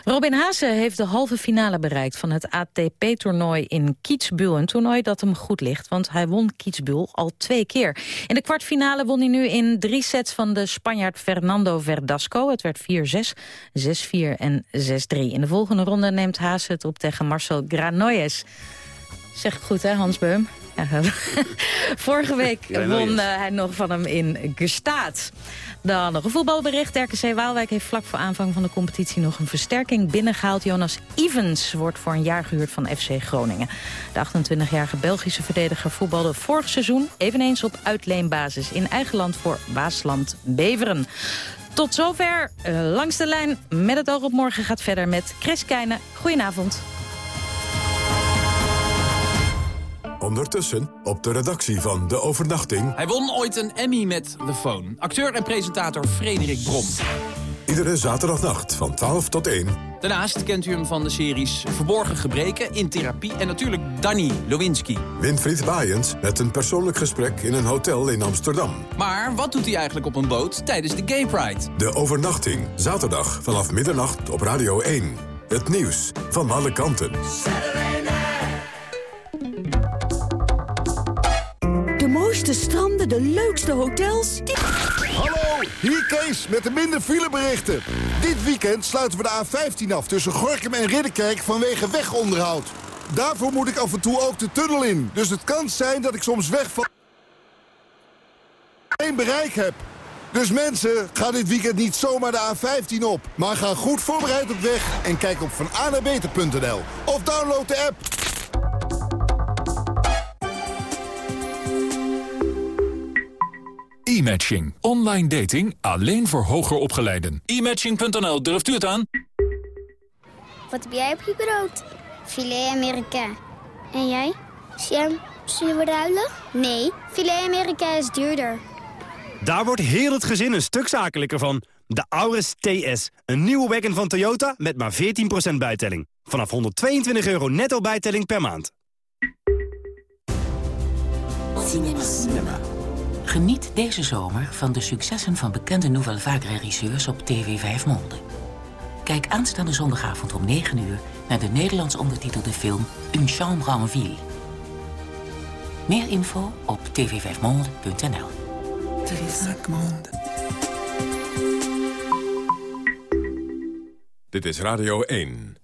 Robin Haase heeft de halve finale bereikt van het ATP-toernooi in Kitzbühel. Een toernooi dat hem goed ligt, want hij won Kitzbühel al twee keer. In de kwartfinale won hij nu in drie sets van de Spanjaard Fernando Verdasco. Het werd 4-6, 6-4 en 6-3. In de volgende ronde neemt Haase het op tegen Marcel Granollers. Zeg ik goed, hè, Hans Beum? <laughs> Vorige week won uh, hij nog van hem in Gestaat. Dan nog een voetbalbericht. RKC Waalwijk heeft vlak voor aanvang van de competitie nog een versterking binnengehaald. Jonas Evans wordt voor een jaar gehuurd van FC Groningen. De 28-jarige Belgische verdediger voetbalde vorig seizoen... eveneens op uitleenbasis in eigen land voor Waasland Beveren. Tot zover uh, langs de lijn met het oog op morgen gaat verder met Chris Keijnen. Goedenavond. Ondertussen op de redactie van De Overnachting... Hij won ooit een Emmy met The Phone. Acteur en presentator Frederik Brom. Iedere zaterdagnacht van 12 tot 1. Daarnaast kent u hem van de series Verborgen Gebreken, In Therapie... en natuurlijk Danny Lewinsky. Winfried Baaiens met een persoonlijk gesprek in een hotel in Amsterdam. Maar wat doet hij eigenlijk op een boot tijdens de Gay Pride? De Overnachting, zaterdag vanaf middernacht op Radio 1. Het nieuws van alle kanten. Stranden, de leukste hotels. Hallo, hier Kees met de minder fileberichten. Dit weekend sluiten we de A15 af tussen Gorkum en Ridderkerk vanwege wegonderhoud. Daarvoor moet ik af en toe ook de tunnel in. Dus het kan zijn dat ik soms wegval... geen bereik heb. Dus mensen, ga dit weekend niet zomaar de A15 op. Maar ga goed voorbereid op weg en kijk op vananabeter.nl. Of download de app. E-matching. Online dating alleen voor hoger opgeleiden. E-matching.nl, durft u het aan? Wat heb jij op je brood? Filet Amerika. En jij? Sam, zullen we ruilen? Nee, filet Amerika is duurder. Daar wordt heel het gezin een stuk zakelijker van. De Auris TS. Een nieuwe wagon van Toyota met maar 14% bijtelling. Vanaf 122 euro netto bijtelling per maand. Cinema. Geniet deze zomer van de successen van bekende Nouvelle Vague regisseurs op TV 5 Monde. Kijk aanstaande zondagavond om 9 uur naar de Nederlands ondertitelde film Une chambre en ville. Meer info op tv5monde.nl. Dit is Radio 1.